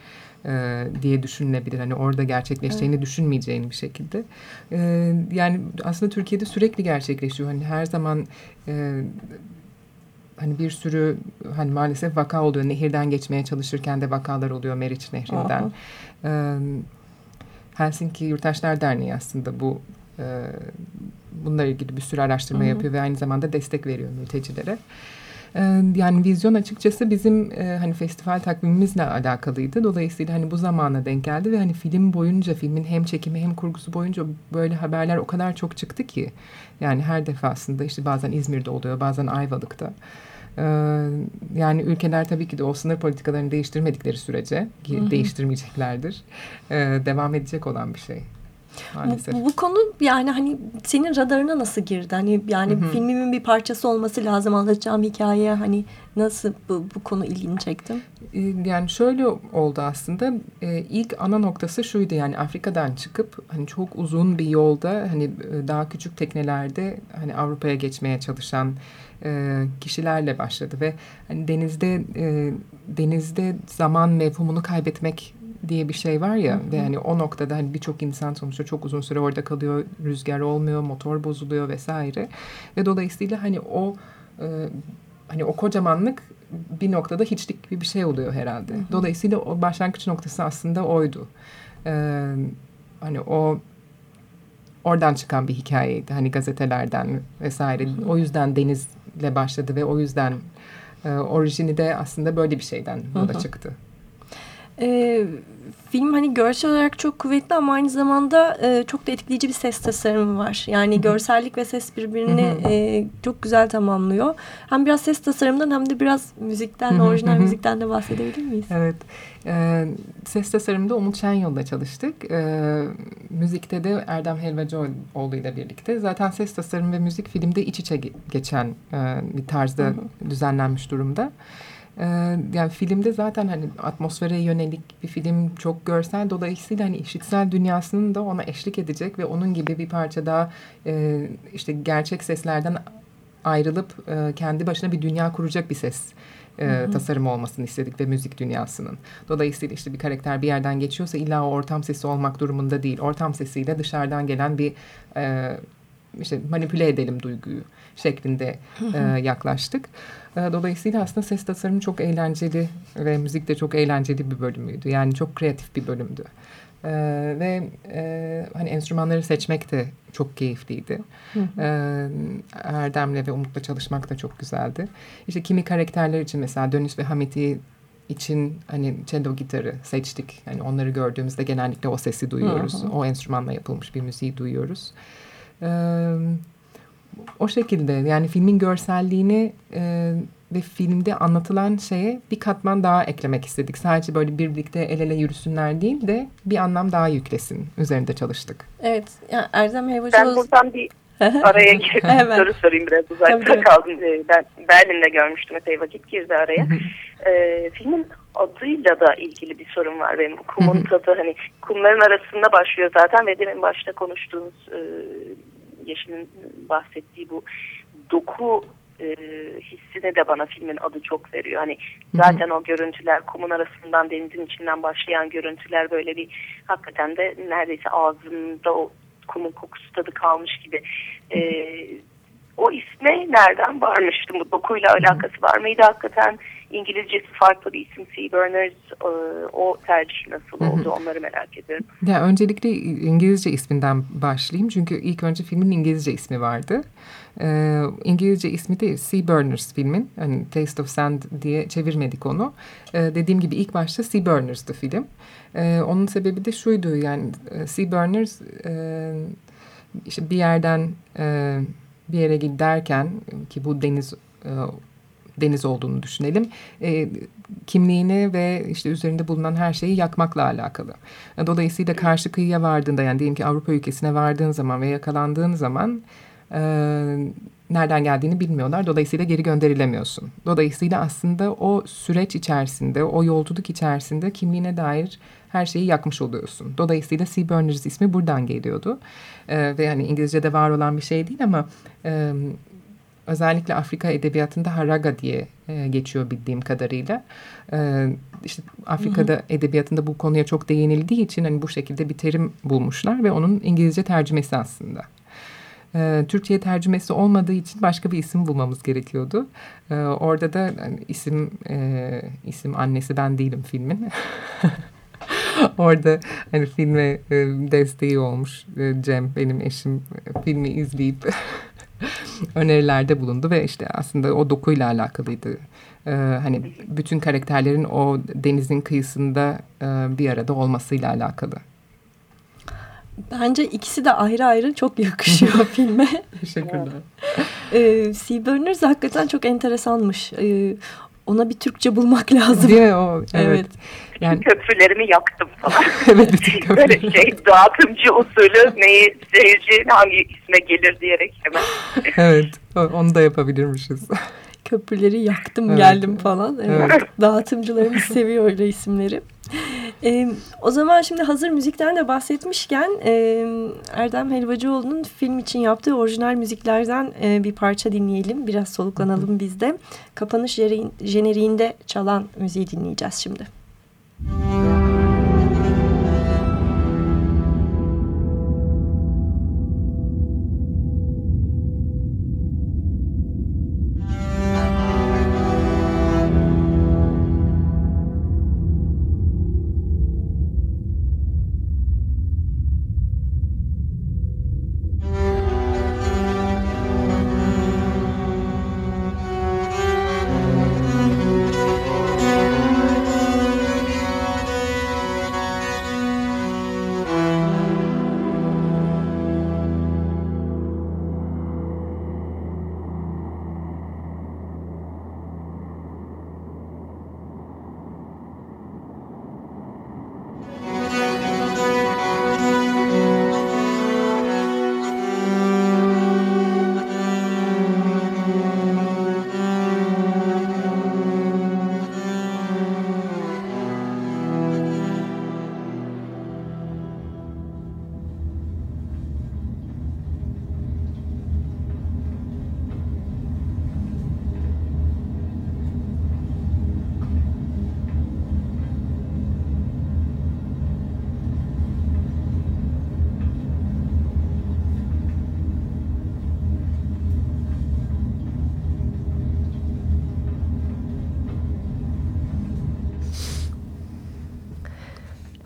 S5: e, diye düşünülebilir. Hani orada gerçekleşeceğini düşünmeyeceğin bir şekilde. E, yani aslında Türkiye'de sürekli gerçekleşiyor. Hani her zaman e, hani bir sürü hani maalesef vaka oluyor. Nehirden geçmeye çalışırken de vakalar oluyor Meriç Nehri'nden.
S2: Aha.
S5: E, Helsinki Yurttaşlar Derneği aslında bu e, bunlarla ilgili bir sürü araştırma
S2: Hı hı.
S5: yapıyor ve aynı zamanda destek veriyor mültecilere. E, yani vizyon açıkçası bizim e, hani festival takvimimizle alakalıydı. Dolayısıyla hani bu zamana denk geldi ve hani film boyunca filmin hem çekimi hem kurgusu boyunca böyle haberler o kadar çok çıktı ki yani her defasında işte bazen İzmir'de oluyor, bazen Ayvalık'ta. Ee, yani ülkeler tabii ki de o sınır politikalarını değiştirmedikleri sürece ki değiştirmeyeceklerdir. ee, devam edecek olan bir şey maalesef.
S2: Bu, bu konu yani hani senin radarına nasıl girdi? Hani yani
S5: Hı hı.
S2: filmimin bir parçası olması lazım anlatacağım hikaye hani nasıl bu, bu konu ilgini çekti?
S5: Ee, Yani şöyle oldu aslında Ee, ilk ana noktası şuydu yani Afrika'dan çıkıp hani çok uzun bir yolda hani e, daha küçük teknelerde hani Avrupa'ya geçmeye çalışan e, kişilerle başladı ve hani denizde e, denizde zaman mefhumunu kaybetmek diye bir şey var ya ve hani o noktada hani birçok insan sonuçta çok uzun süre orada kalıyor rüzgar olmuyor motor bozuluyor vesaire ve dolayısıyla hani o e, hani o kocamanlık bir noktada hiçlik gibi bir şey oluyor herhalde. Dolayısıyla o başlangıç noktası aslında oydu. Ee, hani o oradan çıkan bir hikayeydi. Hani gazetelerden vesaire. O yüzden denizle başladı ve o yüzden e, orijini de aslında böyle bir şeyden yola çıktı.
S2: Ee, film hani görsel olarak çok kuvvetli ama aynı zamanda e, çok da etkileyici bir ses tasarımı var. Yani görsellik ve ses birbirini e, çok güzel tamamlıyor. Hem biraz ses tasarımından hem de biraz müzikten, orijinal müzikten de bahsedebilir miyiz?
S5: Evet. Ee, ses tasarımında Umut Şenyol'la çalıştık. Ee, müzikte de Erdem Helvacıoğlu ile birlikte. Zaten ses tasarım ve müzik filmde iç içe ge- geçen e, bir tarzda düzenlenmiş durumda. Ee, yani filmde zaten hani atmosfere yönelik bir film çok görsel dolayısıyla hani işitsel dünyasının da ona eşlik edecek ve onun gibi bir parça daha e, işte gerçek seslerden ayrılıp e, kendi başına bir dünya kuracak bir ses e, tasarımı olmasını istedik ve müzik dünyasının. Dolayısıyla işte bir karakter bir yerden geçiyorsa illa o ortam sesi olmak durumunda değil. Ortam sesiyle dışarıdan gelen bir e, işte manipüle edelim duyguyu şeklinde e, yaklaştık. Dolayısıyla aslında ses tasarımı çok eğlenceli ve müzik de çok eğlenceli bir bölümüydü. Yani çok kreatif bir bölümdü. E, ve e, hani enstrümanları seçmek de çok keyifliydi. E, Erdem'le ve Umut'la çalışmak da çok güzeldi. İşte kimi karakterler için mesela Dönüş ve Hamit'i için hani cello gitarı seçtik. Yani onları gördüğümüzde genellikle o sesi duyuyoruz.
S2: Hı hı.
S5: O enstrümanla yapılmış bir müziği duyuyoruz. Ee, o şekilde yani filmin görselliğini e, ve filmde anlatılan şeye bir katman daha eklemek istedik. Sadece böyle birlikte el ele yürüsünler değil de bir anlam daha yüklesin. Üzerinde çalıştık.
S2: Evet. Yani Erdem
S3: Ben
S2: Helvacıoğlu...
S3: buradan bir araya girip
S2: Hemen.
S3: soru sorayım biraz uzakta
S2: tabii.
S3: kaldım. Ee, Ben Berlin'de görmüştüm epey vakit girdi araya. Ee, filmin adıyla da ilgili bir sorun var benim. Kumun tadı hani kumların arasında başlıyor zaten ve demin başta konuştuğumuz e, Yeşil'in bahsettiği bu doku e, hissini de bana filmin adı çok veriyor. Hani zaten o görüntüler kumun arasından denizin içinden başlayan görüntüler böyle bir hakikaten de neredeyse ağzımda o kumun kokusu tadı kalmış gibi. E, o isme nereden varmıştı? Bu dokuyla alakası var mıydı hakikaten? İngilizcesi farklı bir isim Sea Burners. E, o tercih nasıl oldu onları merak ediyorum.
S5: Ya öncelikle İngilizce isminden başlayayım. Çünkü ilk önce filmin İngilizce ismi vardı. Ee, İngilizce ismi de Sea Burners filmin. Hani Taste of Sand diye çevirmedik onu. Ee, dediğim gibi ilk başta Sea Burners'tı film. Ee, onun sebebi de şuydu yani e, e, işte bir yerden e, bir yere giderken ki bu deniz e, deniz olduğunu düşünelim. E, kimliğini ve işte üzerinde bulunan her şeyi yakmakla alakalı. Dolayısıyla karşı kıyıya vardığında yani diyelim ki Avrupa ülkesine vardığın zaman ve yakalandığın zaman e, nereden geldiğini bilmiyorlar. Dolayısıyla geri gönderilemiyorsun. Dolayısıyla aslında o süreç içerisinde, o yolculuk içerisinde kimliğine dair her şeyi yakmış oluyorsun. Dolayısıyla Sea Burners ismi buradan geliyordu. E, ve hani İngilizce'de var olan bir şey değil ama e, özellikle Afrika edebiyatında haraga diye e, geçiyor bildiğim kadarıyla. E, işte Afrika'da edebiyatında bu konuya çok değinildiği için hani bu şekilde bir terim bulmuşlar ve onun İngilizce tercümesi aslında. E, Türkçe'ye tercümesi olmadığı için başka bir isim bulmamız gerekiyordu. E, orada da hani isim e, isim annesi ben değilim filmin. Orada hani filme e, desteği olmuş e, Cem benim eşim e, filmi izleyip önerilerde bulundu ve işte aslında o dokuyla alakalıydı. E, hani bütün karakterlerin o denizin kıyısında e, bir arada olmasıyla alakalı.
S2: Bence ikisi de ayrı ayrı çok yakışıyor filme.
S5: Teşekkürler.
S2: Ee, Seaburners hakikaten çok enteresanmış. Ee, ona bir Türkçe bulmak lazım.
S5: Değil mi o? Evet.
S2: Evet.
S5: Yani
S3: Köprülerimi yaktım falan.
S5: evet bütün
S3: Böyle
S5: köprüleri.
S3: şey dağıtımcı usulü neyi seyirci hangi isme gelir diyerek hemen.
S5: Evet. Onu da yapabilirmişiz.
S2: Köprüleri yaktım
S5: Evet.
S2: geldim falan. Evet.
S5: Evet.
S2: Dağıtımcılarımız seviyor öyle isimleri. Ee, o zaman şimdi hazır müzikten de bahsetmişken e, Erdem Helvacıoğlu'nun film için yaptığı orijinal müziklerden e, bir parça dinleyelim. Biraz soluklanalım biz de. Kapanış jeneriğinde çalan müziği dinleyeceğiz şimdi.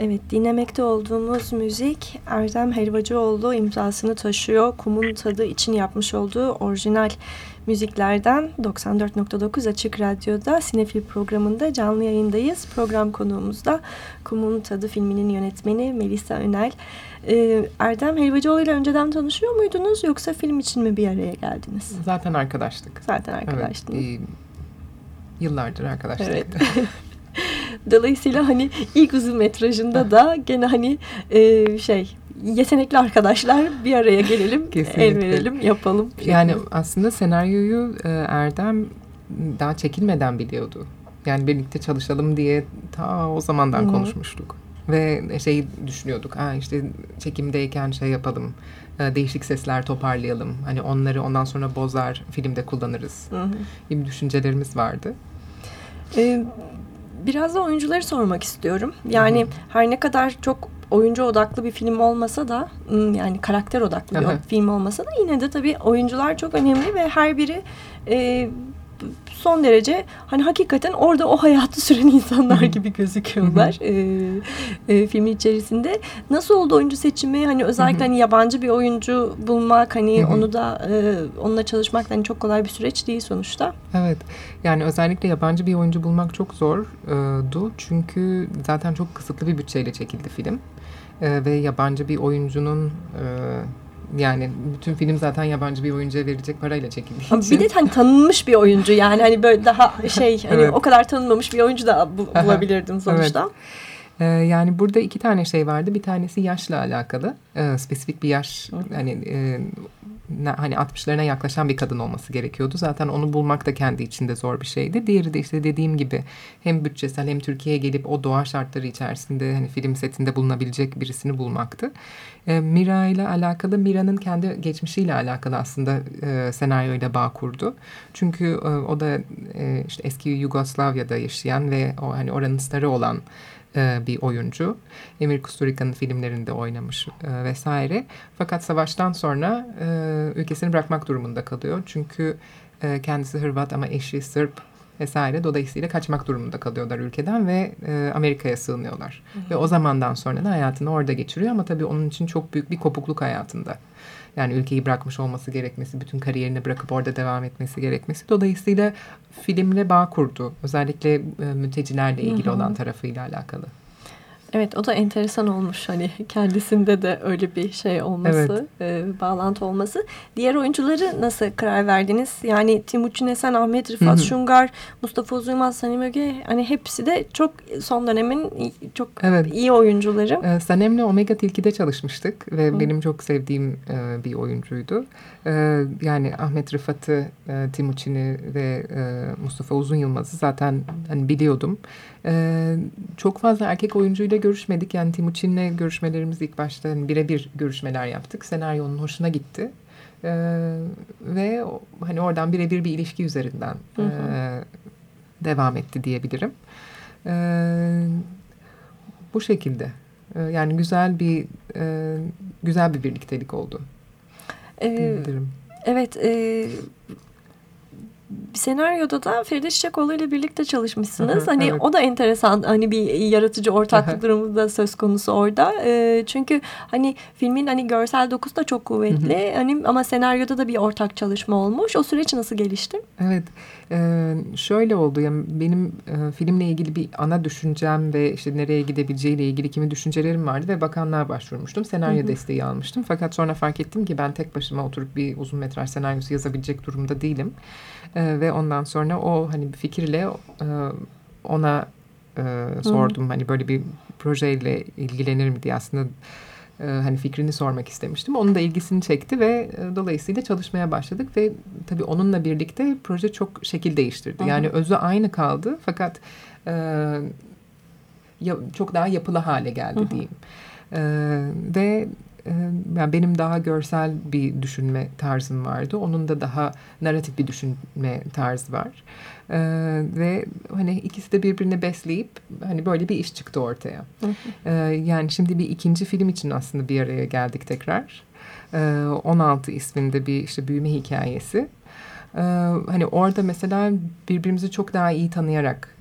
S2: Evet dinlemekte olduğumuz müzik Erdem Helvacıoğlu imzasını taşıyor. Kumun tadı için yapmış olduğu orijinal müziklerden 94.9 Açık Radyo'da Sinefil programında canlı yayındayız. Program konuğumuz da Kumun Tadı filminin yönetmeni Melisa Önel. Ee, Erdem Helvacıoğlu ile önceden tanışıyor muydunuz yoksa film için mi bir araya geldiniz?
S5: Zaten arkadaştık.
S2: Zaten
S5: Evet.
S2: arkadaştınız.
S5: e, yıllardır arkadaştık.
S2: Evet. Dolayısıyla hani ilk uzun metrajında da gene hani e, şey yetenekli arkadaşlar bir araya gelelim, el verelim, yapalım.
S5: Yani
S2: şeklinde.
S5: aslında senaryoyu e, Erdem daha çekilmeden biliyordu. Yani birlikte çalışalım diye ta o zamandan
S2: Hı hı.
S5: konuşmuştuk. Ve şey düşünüyorduk. Ha işte çekimdeyken şey yapalım. e, Değişik sesler toparlayalım. Hani onları ondan sonra bozar filmde kullanırız
S2: Hı hı.
S5: gibi düşüncelerimiz vardı.
S2: Ee, biraz da oyuncuları sormak istiyorum. Yani her ne kadar çok oyuncu odaklı bir film olmasa da yani karakter odaklı bir
S5: Aha.
S2: film olmasa da yine de tabii oyuncular çok önemli ve her biri e, son derece hani hakikaten orada o hayatı süren insanlar gibi gözüküyorlar e, e, filmin içerisinde. Nasıl oldu oyuncu seçimi? Hani özellikle hani yabancı bir oyuncu bulmak hani onu da e, onunla çalışmak hani çok kolay bir süreç değil sonuçta.
S5: Evet. Yani özellikle yabancı bir oyuncu bulmak çok zordu. Çünkü zaten çok kısıtlı bir bütçeyle çekildi film. E, ve yabancı bir oyuncunun e, yani bütün film zaten yabancı bir oyuncuya verecek parayla
S2: Ama
S5: için.
S2: bir de hani tanınmış bir oyuncu yani hani böyle daha şey hani
S5: Evet.
S2: o kadar tanınmamış bir oyuncu da bu- bulabilirdin sonuçta.
S5: Ee, yani burada iki tane şey vardı. Bir tanesi yaşla alakalı. Ee, spesifik bir yaş hani e, hani 60'larına yaklaşan bir kadın olması gerekiyordu. Zaten onu bulmak da kendi içinde zor bir şeydi. Diğeri de işte dediğim gibi hem bütçesel hem Türkiye'ye gelip o doğa şartları içerisinde hani film setinde bulunabilecek birisini bulmaktı. Ee, Mira ile alakalı Mira'nın kendi geçmişiyle alakalı aslında e, senaryoyla bağ kurdu. Çünkü e, o da e, işte eski Yugoslavya'da yaşayan ve o hani oranın starı olan e, bir oyuncu. Emir Kusturica'nın filmlerinde oynamış e, vesaire. Fakat savaştan sonra e, ülkesini bırakmak durumunda kalıyor. Çünkü e, kendisi Hırvat ama eşi Sırp vesaire. Dolayısıyla kaçmak durumunda kalıyorlar ülkeden ve e, Amerika'ya sığınıyorlar. Ve o zamandan sonra da hayatını orada geçiriyor ama tabii onun için çok büyük bir kopukluk hayatında. Yani ülkeyi bırakmış olması gerekmesi, bütün kariyerini bırakıp orada devam etmesi gerekmesi. Dolayısıyla filmle bağ kurdu. Özellikle e, mültecilerle ilgili olan tarafıyla alakalı.
S2: Evet o da enteresan olmuş hani kendisinde de öyle bir şey olması, e, bağlantı olması. Diğer oyuncuları nasıl karar verdiniz? Yani Timuçin Esen, Ahmet Rıfat
S5: Hı hı.
S2: Şungar, Mustafa Uzunmaz, Sanem Öge hani hepsi de çok son dönemin çok
S5: Evet.
S2: iyi oyuncuları.
S5: Ee, Sanem'le Omega Tilki'de çalışmıştık ve benim çok sevdiğim e, bir oyuncuydu. Ee, yani Ahmet Rıfat'ı, e, Timuçin'i ve e, Mustafa Uzun Yılmaz'ı zaten hani biliyordum. Ee, çok fazla erkek oyuncuyla görüşmedik. Yani Timuçin'le görüşmelerimiz ilk başta hani birebir görüşmeler yaptık. Senaryonun hoşuna gitti. Ee, ve hani oradan birebir bir ilişki üzerinden
S2: Hı hı.
S5: e, devam etti diyebilirim. Ee, bu şekilde. Ee, Yani güzel bir e, güzel bir birliktelik oldu
S2: Ee, evet e, senaryoda da Feride Çiçekoğlu ile birlikte çalışmışsınız.
S5: Hı hı,
S2: hani
S5: evet.
S2: o da enteresan hani bir yaratıcı ortaklık
S5: Hı hı.
S2: durumu da söz konusu orada. E, çünkü hani filmin hani görsel dokusu da çok kuvvetli. Hani ama senaryoda da bir ortak çalışma olmuş. O süreç nasıl gelişti?
S5: Evet, e, şöyle oldu. Yani benim e, filmle ilgili bir ana düşüncem ve işte nereye gidebileceğiyle ilgili kimi düşüncelerim vardı ve bakanlığa başvurmuştum. Senaryo
S2: Hı hı.
S5: desteği almıştım. Fakat sonra fark ettim ki ben tek başıma oturup bir uzun metraj senaryosu yazabilecek durumda değilim. E, ve ondan sonra o hani bir fikirle e, ona e, sordum. Hani böyle bir projeyle ilgilenir mi diye aslında e, hani fikrini sormak istemiştim. Onun da ilgisini çekti ve e, dolayısıyla çalışmaya başladık ve tabii onunla birlikte proje çok şekil değiştirdi.
S2: Hı hı.
S5: Yani özü aynı kaldı fakat e, ya, çok daha yapılı hale geldi
S2: Hı hı.
S5: diyeyim. E, ve yani benim daha görsel bir düşünme tarzım vardı. Onun da daha narratif bir düşünme tarzı var. E, ve hani ikisi de birbirini besleyip hani böyle bir iş çıktı ortaya. Ee, yani şimdi bir ikinci film için aslında bir araya geldik tekrar. Ee, 16 isminde bir işte büyüme hikayesi. Ee, hani orada mesela birbirimizi çok daha iyi tanıyarak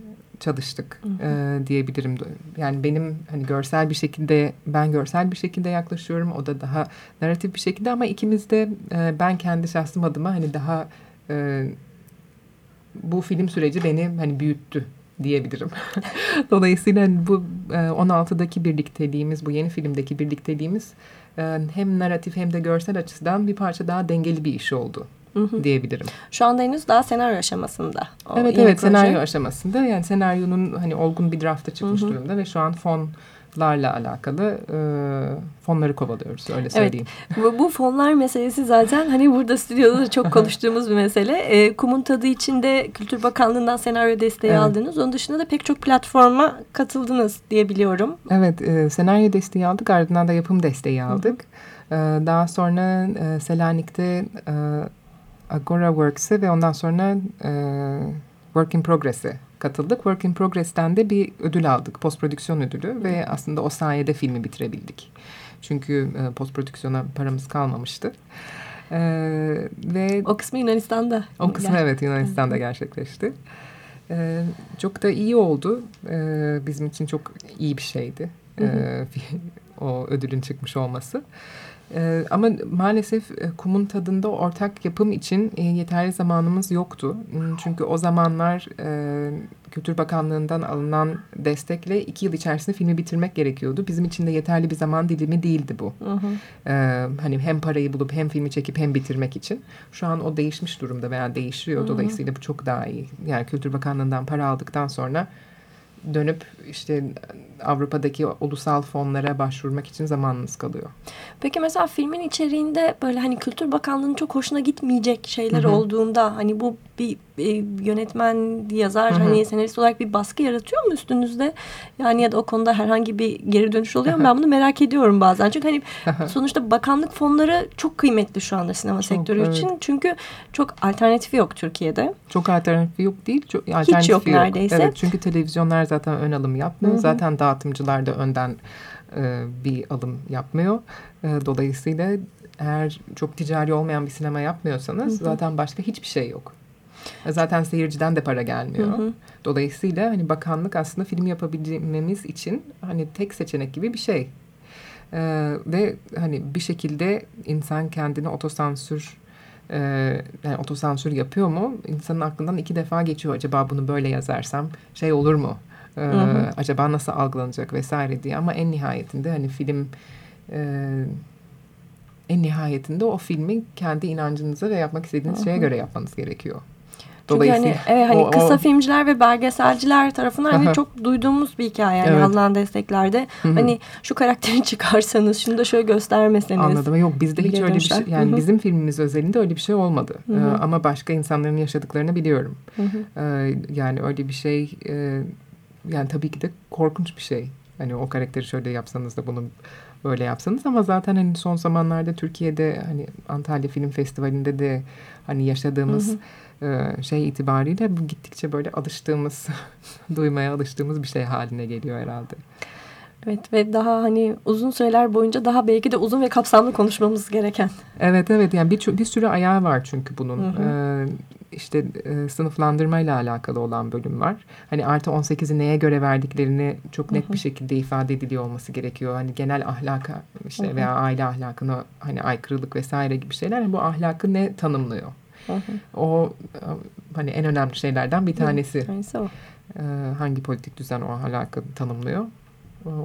S5: çalıştık e, diyebilirim. Yani benim hani görsel bir şekilde ben görsel bir şekilde yaklaşıyorum. O da daha narratif bir şekilde ama ikimiz de e, ben kendi şahsım adıma hani daha e, bu film süreci beni hani büyüttü diyebilirim. Dolayısıyla hani bu e, 16'daki birlikteliğimiz, bu yeni filmdeki birlikteliğimiz e, hem narratif hem de görsel açıdan bir parça daha dengeli bir iş oldu
S2: Hı hı.
S5: diyebilirim.
S2: Şu anda henüz daha senaryo aşamasında. o
S5: evet evet
S2: proje.
S5: senaryo aşamasında yani senaryonun hani olgun bir drafta çıkmış
S2: Hı hı.
S5: durumda ve şu an fonlarla alakalı e, fonları kovalıyoruz öyle söyleyeyim.
S2: Bu, bu fonlar meselesi zaten hani burada stüdyoda da çok konuştuğumuz bir mesele. E, Kumun Tadı içinde Kültür Bakanlığı'ndan senaryo desteği
S5: Evet.
S2: aldınız. Onun dışında da pek çok platforma katıldınız diye biliyorum.
S5: Evet, e, senaryo desteği aldık, ardından da yapım desteği aldık. E, daha sonra e, Selanik'te e, Agora Works'e ve ondan sonra e, Work in Progress'e katıldık. Work in Progress'ten de bir ödül aldık, post prodüksiyon ödülü ve aslında o sayede filmi bitirebildik. Çünkü e, post prodüksiyona paramız kalmamıştı. E, ve
S2: O kısmı Yunanistan'da.
S5: o kısmı evet Yunanistan'da gerçekleşti. Ee, çok da iyi oldu. Ee, bizim için çok iyi bir şeydi. Ee, o ödülün çıkmış olması. Ee, ama maalesef e, kumun tadında ortak yapım için e, yeterli zamanımız yoktu. Hmm, Çünkü o zamanlar e, Kültür Bakanlığı'ndan alınan destekle iki yıl içerisinde filmi bitirmek gerekiyordu. Bizim için de yeterli bir zaman dilimi değildi bu.
S2: Hı hı.
S5: Ee, hani hem parayı bulup hem filmi çekip hem bitirmek için. Şu an o değişmiş durumda veya değişiyor.
S2: Hı hı.
S5: Dolayısıyla bu çok daha iyi. Yani Kültür Bakanlığı'ndan para aldıktan sonra dönüp işte Avrupa'daki ulusal fonlara başvurmak için zamanınız kalıyor.
S2: Peki mesela filmin içeriğinde böyle hani Kültür Bakanlığı'nın çok hoşuna gitmeyecek şeyler
S5: Hı hı.
S2: olduğunda hani bu bir, bir yönetmen, yazar,
S5: Hı hı.
S2: hani senarist olarak bir baskı yaratıyor mu üstünüzde? Yani ya da o konuda herhangi bir geri dönüş oluyor mu? Ben bunu merak ediyorum bazen. Çünkü hani sonuçta bakanlık fonları çok kıymetli şu anda sinema
S5: Çok,
S2: sektörü
S5: evet.
S2: için. Çünkü çok alternatifi yok Türkiye'de.
S5: Çok alternatifi yok değil. Çok, alternatifi
S2: yok neredeyse.
S5: Evet, çünkü televizyonlar zaten ön alım yapmıyor.
S2: Hı hı.
S5: Zaten dağıtımcılar da önden e, bir alım yapmıyor. E, dolayısıyla eğer çok ticari olmayan bir sinema yapmıyorsanız
S2: Hı hı.
S5: zaten başka hiçbir şey yok. Zaten seyirciden de para gelmiyor. Hı hı. Dolayısıyla hani bakanlık aslında film yapabilmemiz için hani tek seçenek gibi bir şey. Ee, ve hani bir şekilde insan kendini otosansür e, yani otosansür yapıyor mu? İnsanın aklından iki defa geçiyor. Acaba bunu böyle yazarsam şey olur mu? Ee, hı hı. Acaba nasıl algılanacak vesaire diye. Ama en nihayetinde hani film e, en nihayetinde o filmi kendi inancınıza ve yapmak istediğiniz Hı-hı. şeye göre yapmanız gerekiyor.
S2: Dolayısıyla Çünkü hani, evet, hani o, kısa o... filmciler ve belgeselciler tarafından hani çok duyduğumuz bir hikaye yani evet. alınan desteklerde. Hı-hı. Hani şu karakteri çıkarsanız şunu da şöyle göstermeseniz.
S5: Anladım. Yok bizde hiç öyle bir şey yani Hı-hı. bizim filmimiz özelinde öyle bir şey olmadı. Ee, ama başka insanların yaşadıklarını biliyorum. Ee, yani öyle bir şey e, yani tabii ki de korkunç bir şey. Hani o karakteri şöyle yapsanız da bunu böyle yapsanız ama zaten hani son zamanlarda Türkiye'de hani Antalya Film Festivali'nde de hani yaşadığımız hı hı. E, şey itibariyle bu gittikçe böyle alıştığımız, duymaya alıştığımız bir şey haline geliyor herhalde.
S2: Evet ve daha hani uzun süreler boyunca daha belki de uzun ve kapsamlı konuşmamız gereken.
S5: Evet evet yani bir, bir sürü ayağı var çünkü bunun. Hı hı. Ee, işte e, sınıflandırma ile alakalı olan bölüm var. Hani artı 18'i neye göre verdiklerini çok net hı hı. bir şekilde ifade ediliyor olması gerekiyor. Hani genel ahlaka işte hı hı. veya aile ahlakına hani aykırılık vesaire gibi şeyler. Yani bu ahlakı ne tanımlıyor? Hı. O e, hani en önemli şeylerden bir tanesi. Hı, o. Ee, hangi politik düzen o ahlakı tanımlıyor?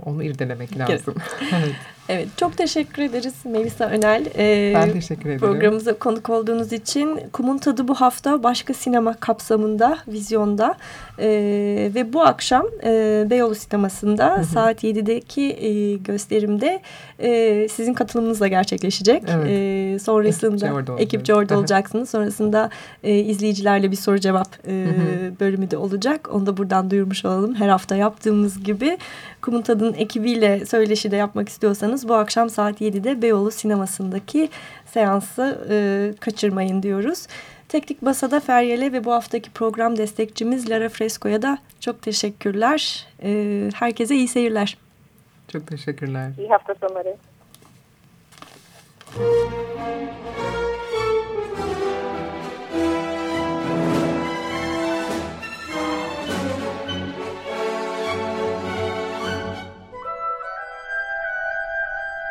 S5: Onu irdelemek lazım.
S2: evet. Evet çok teşekkür ederiz Melisa Önel. Ee,
S5: ben teşekkür ederim.
S2: Programımıza konuk olduğunuz için. Kumun Tadı bu hafta başka sinema kapsamında, vizyonda ee, ve bu akşam e, Beyoğlu sinemasında hı hı. saat 7'deki e, gösterimde e, sizin katılımınızla gerçekleşecek. Evet. E, sonrasında ekipçe orada, olacaksınız. Sonrasında e, izleyicilerle bir soru cevap e, hı. bölümü de olacak. Onu da buradan duyurmuş olalım. Her hafta yaptığımız gibi Kumun Tadı'nın ekibiyle söyleşi de yapmak istiyorsanız istiyorsanız bu akşam saat 7'de Beyoğlu sinemasındaki seansı e, kaçırmayın diyoruz. Teknik Masa'da Feryal'e ve bu haftaki program destekçimiz Lara Fresco'ya da çok teşekkürler. E, herkese iyi seyirler.
S5: Çok teşekkürler.
S3: İyi hafta sonları.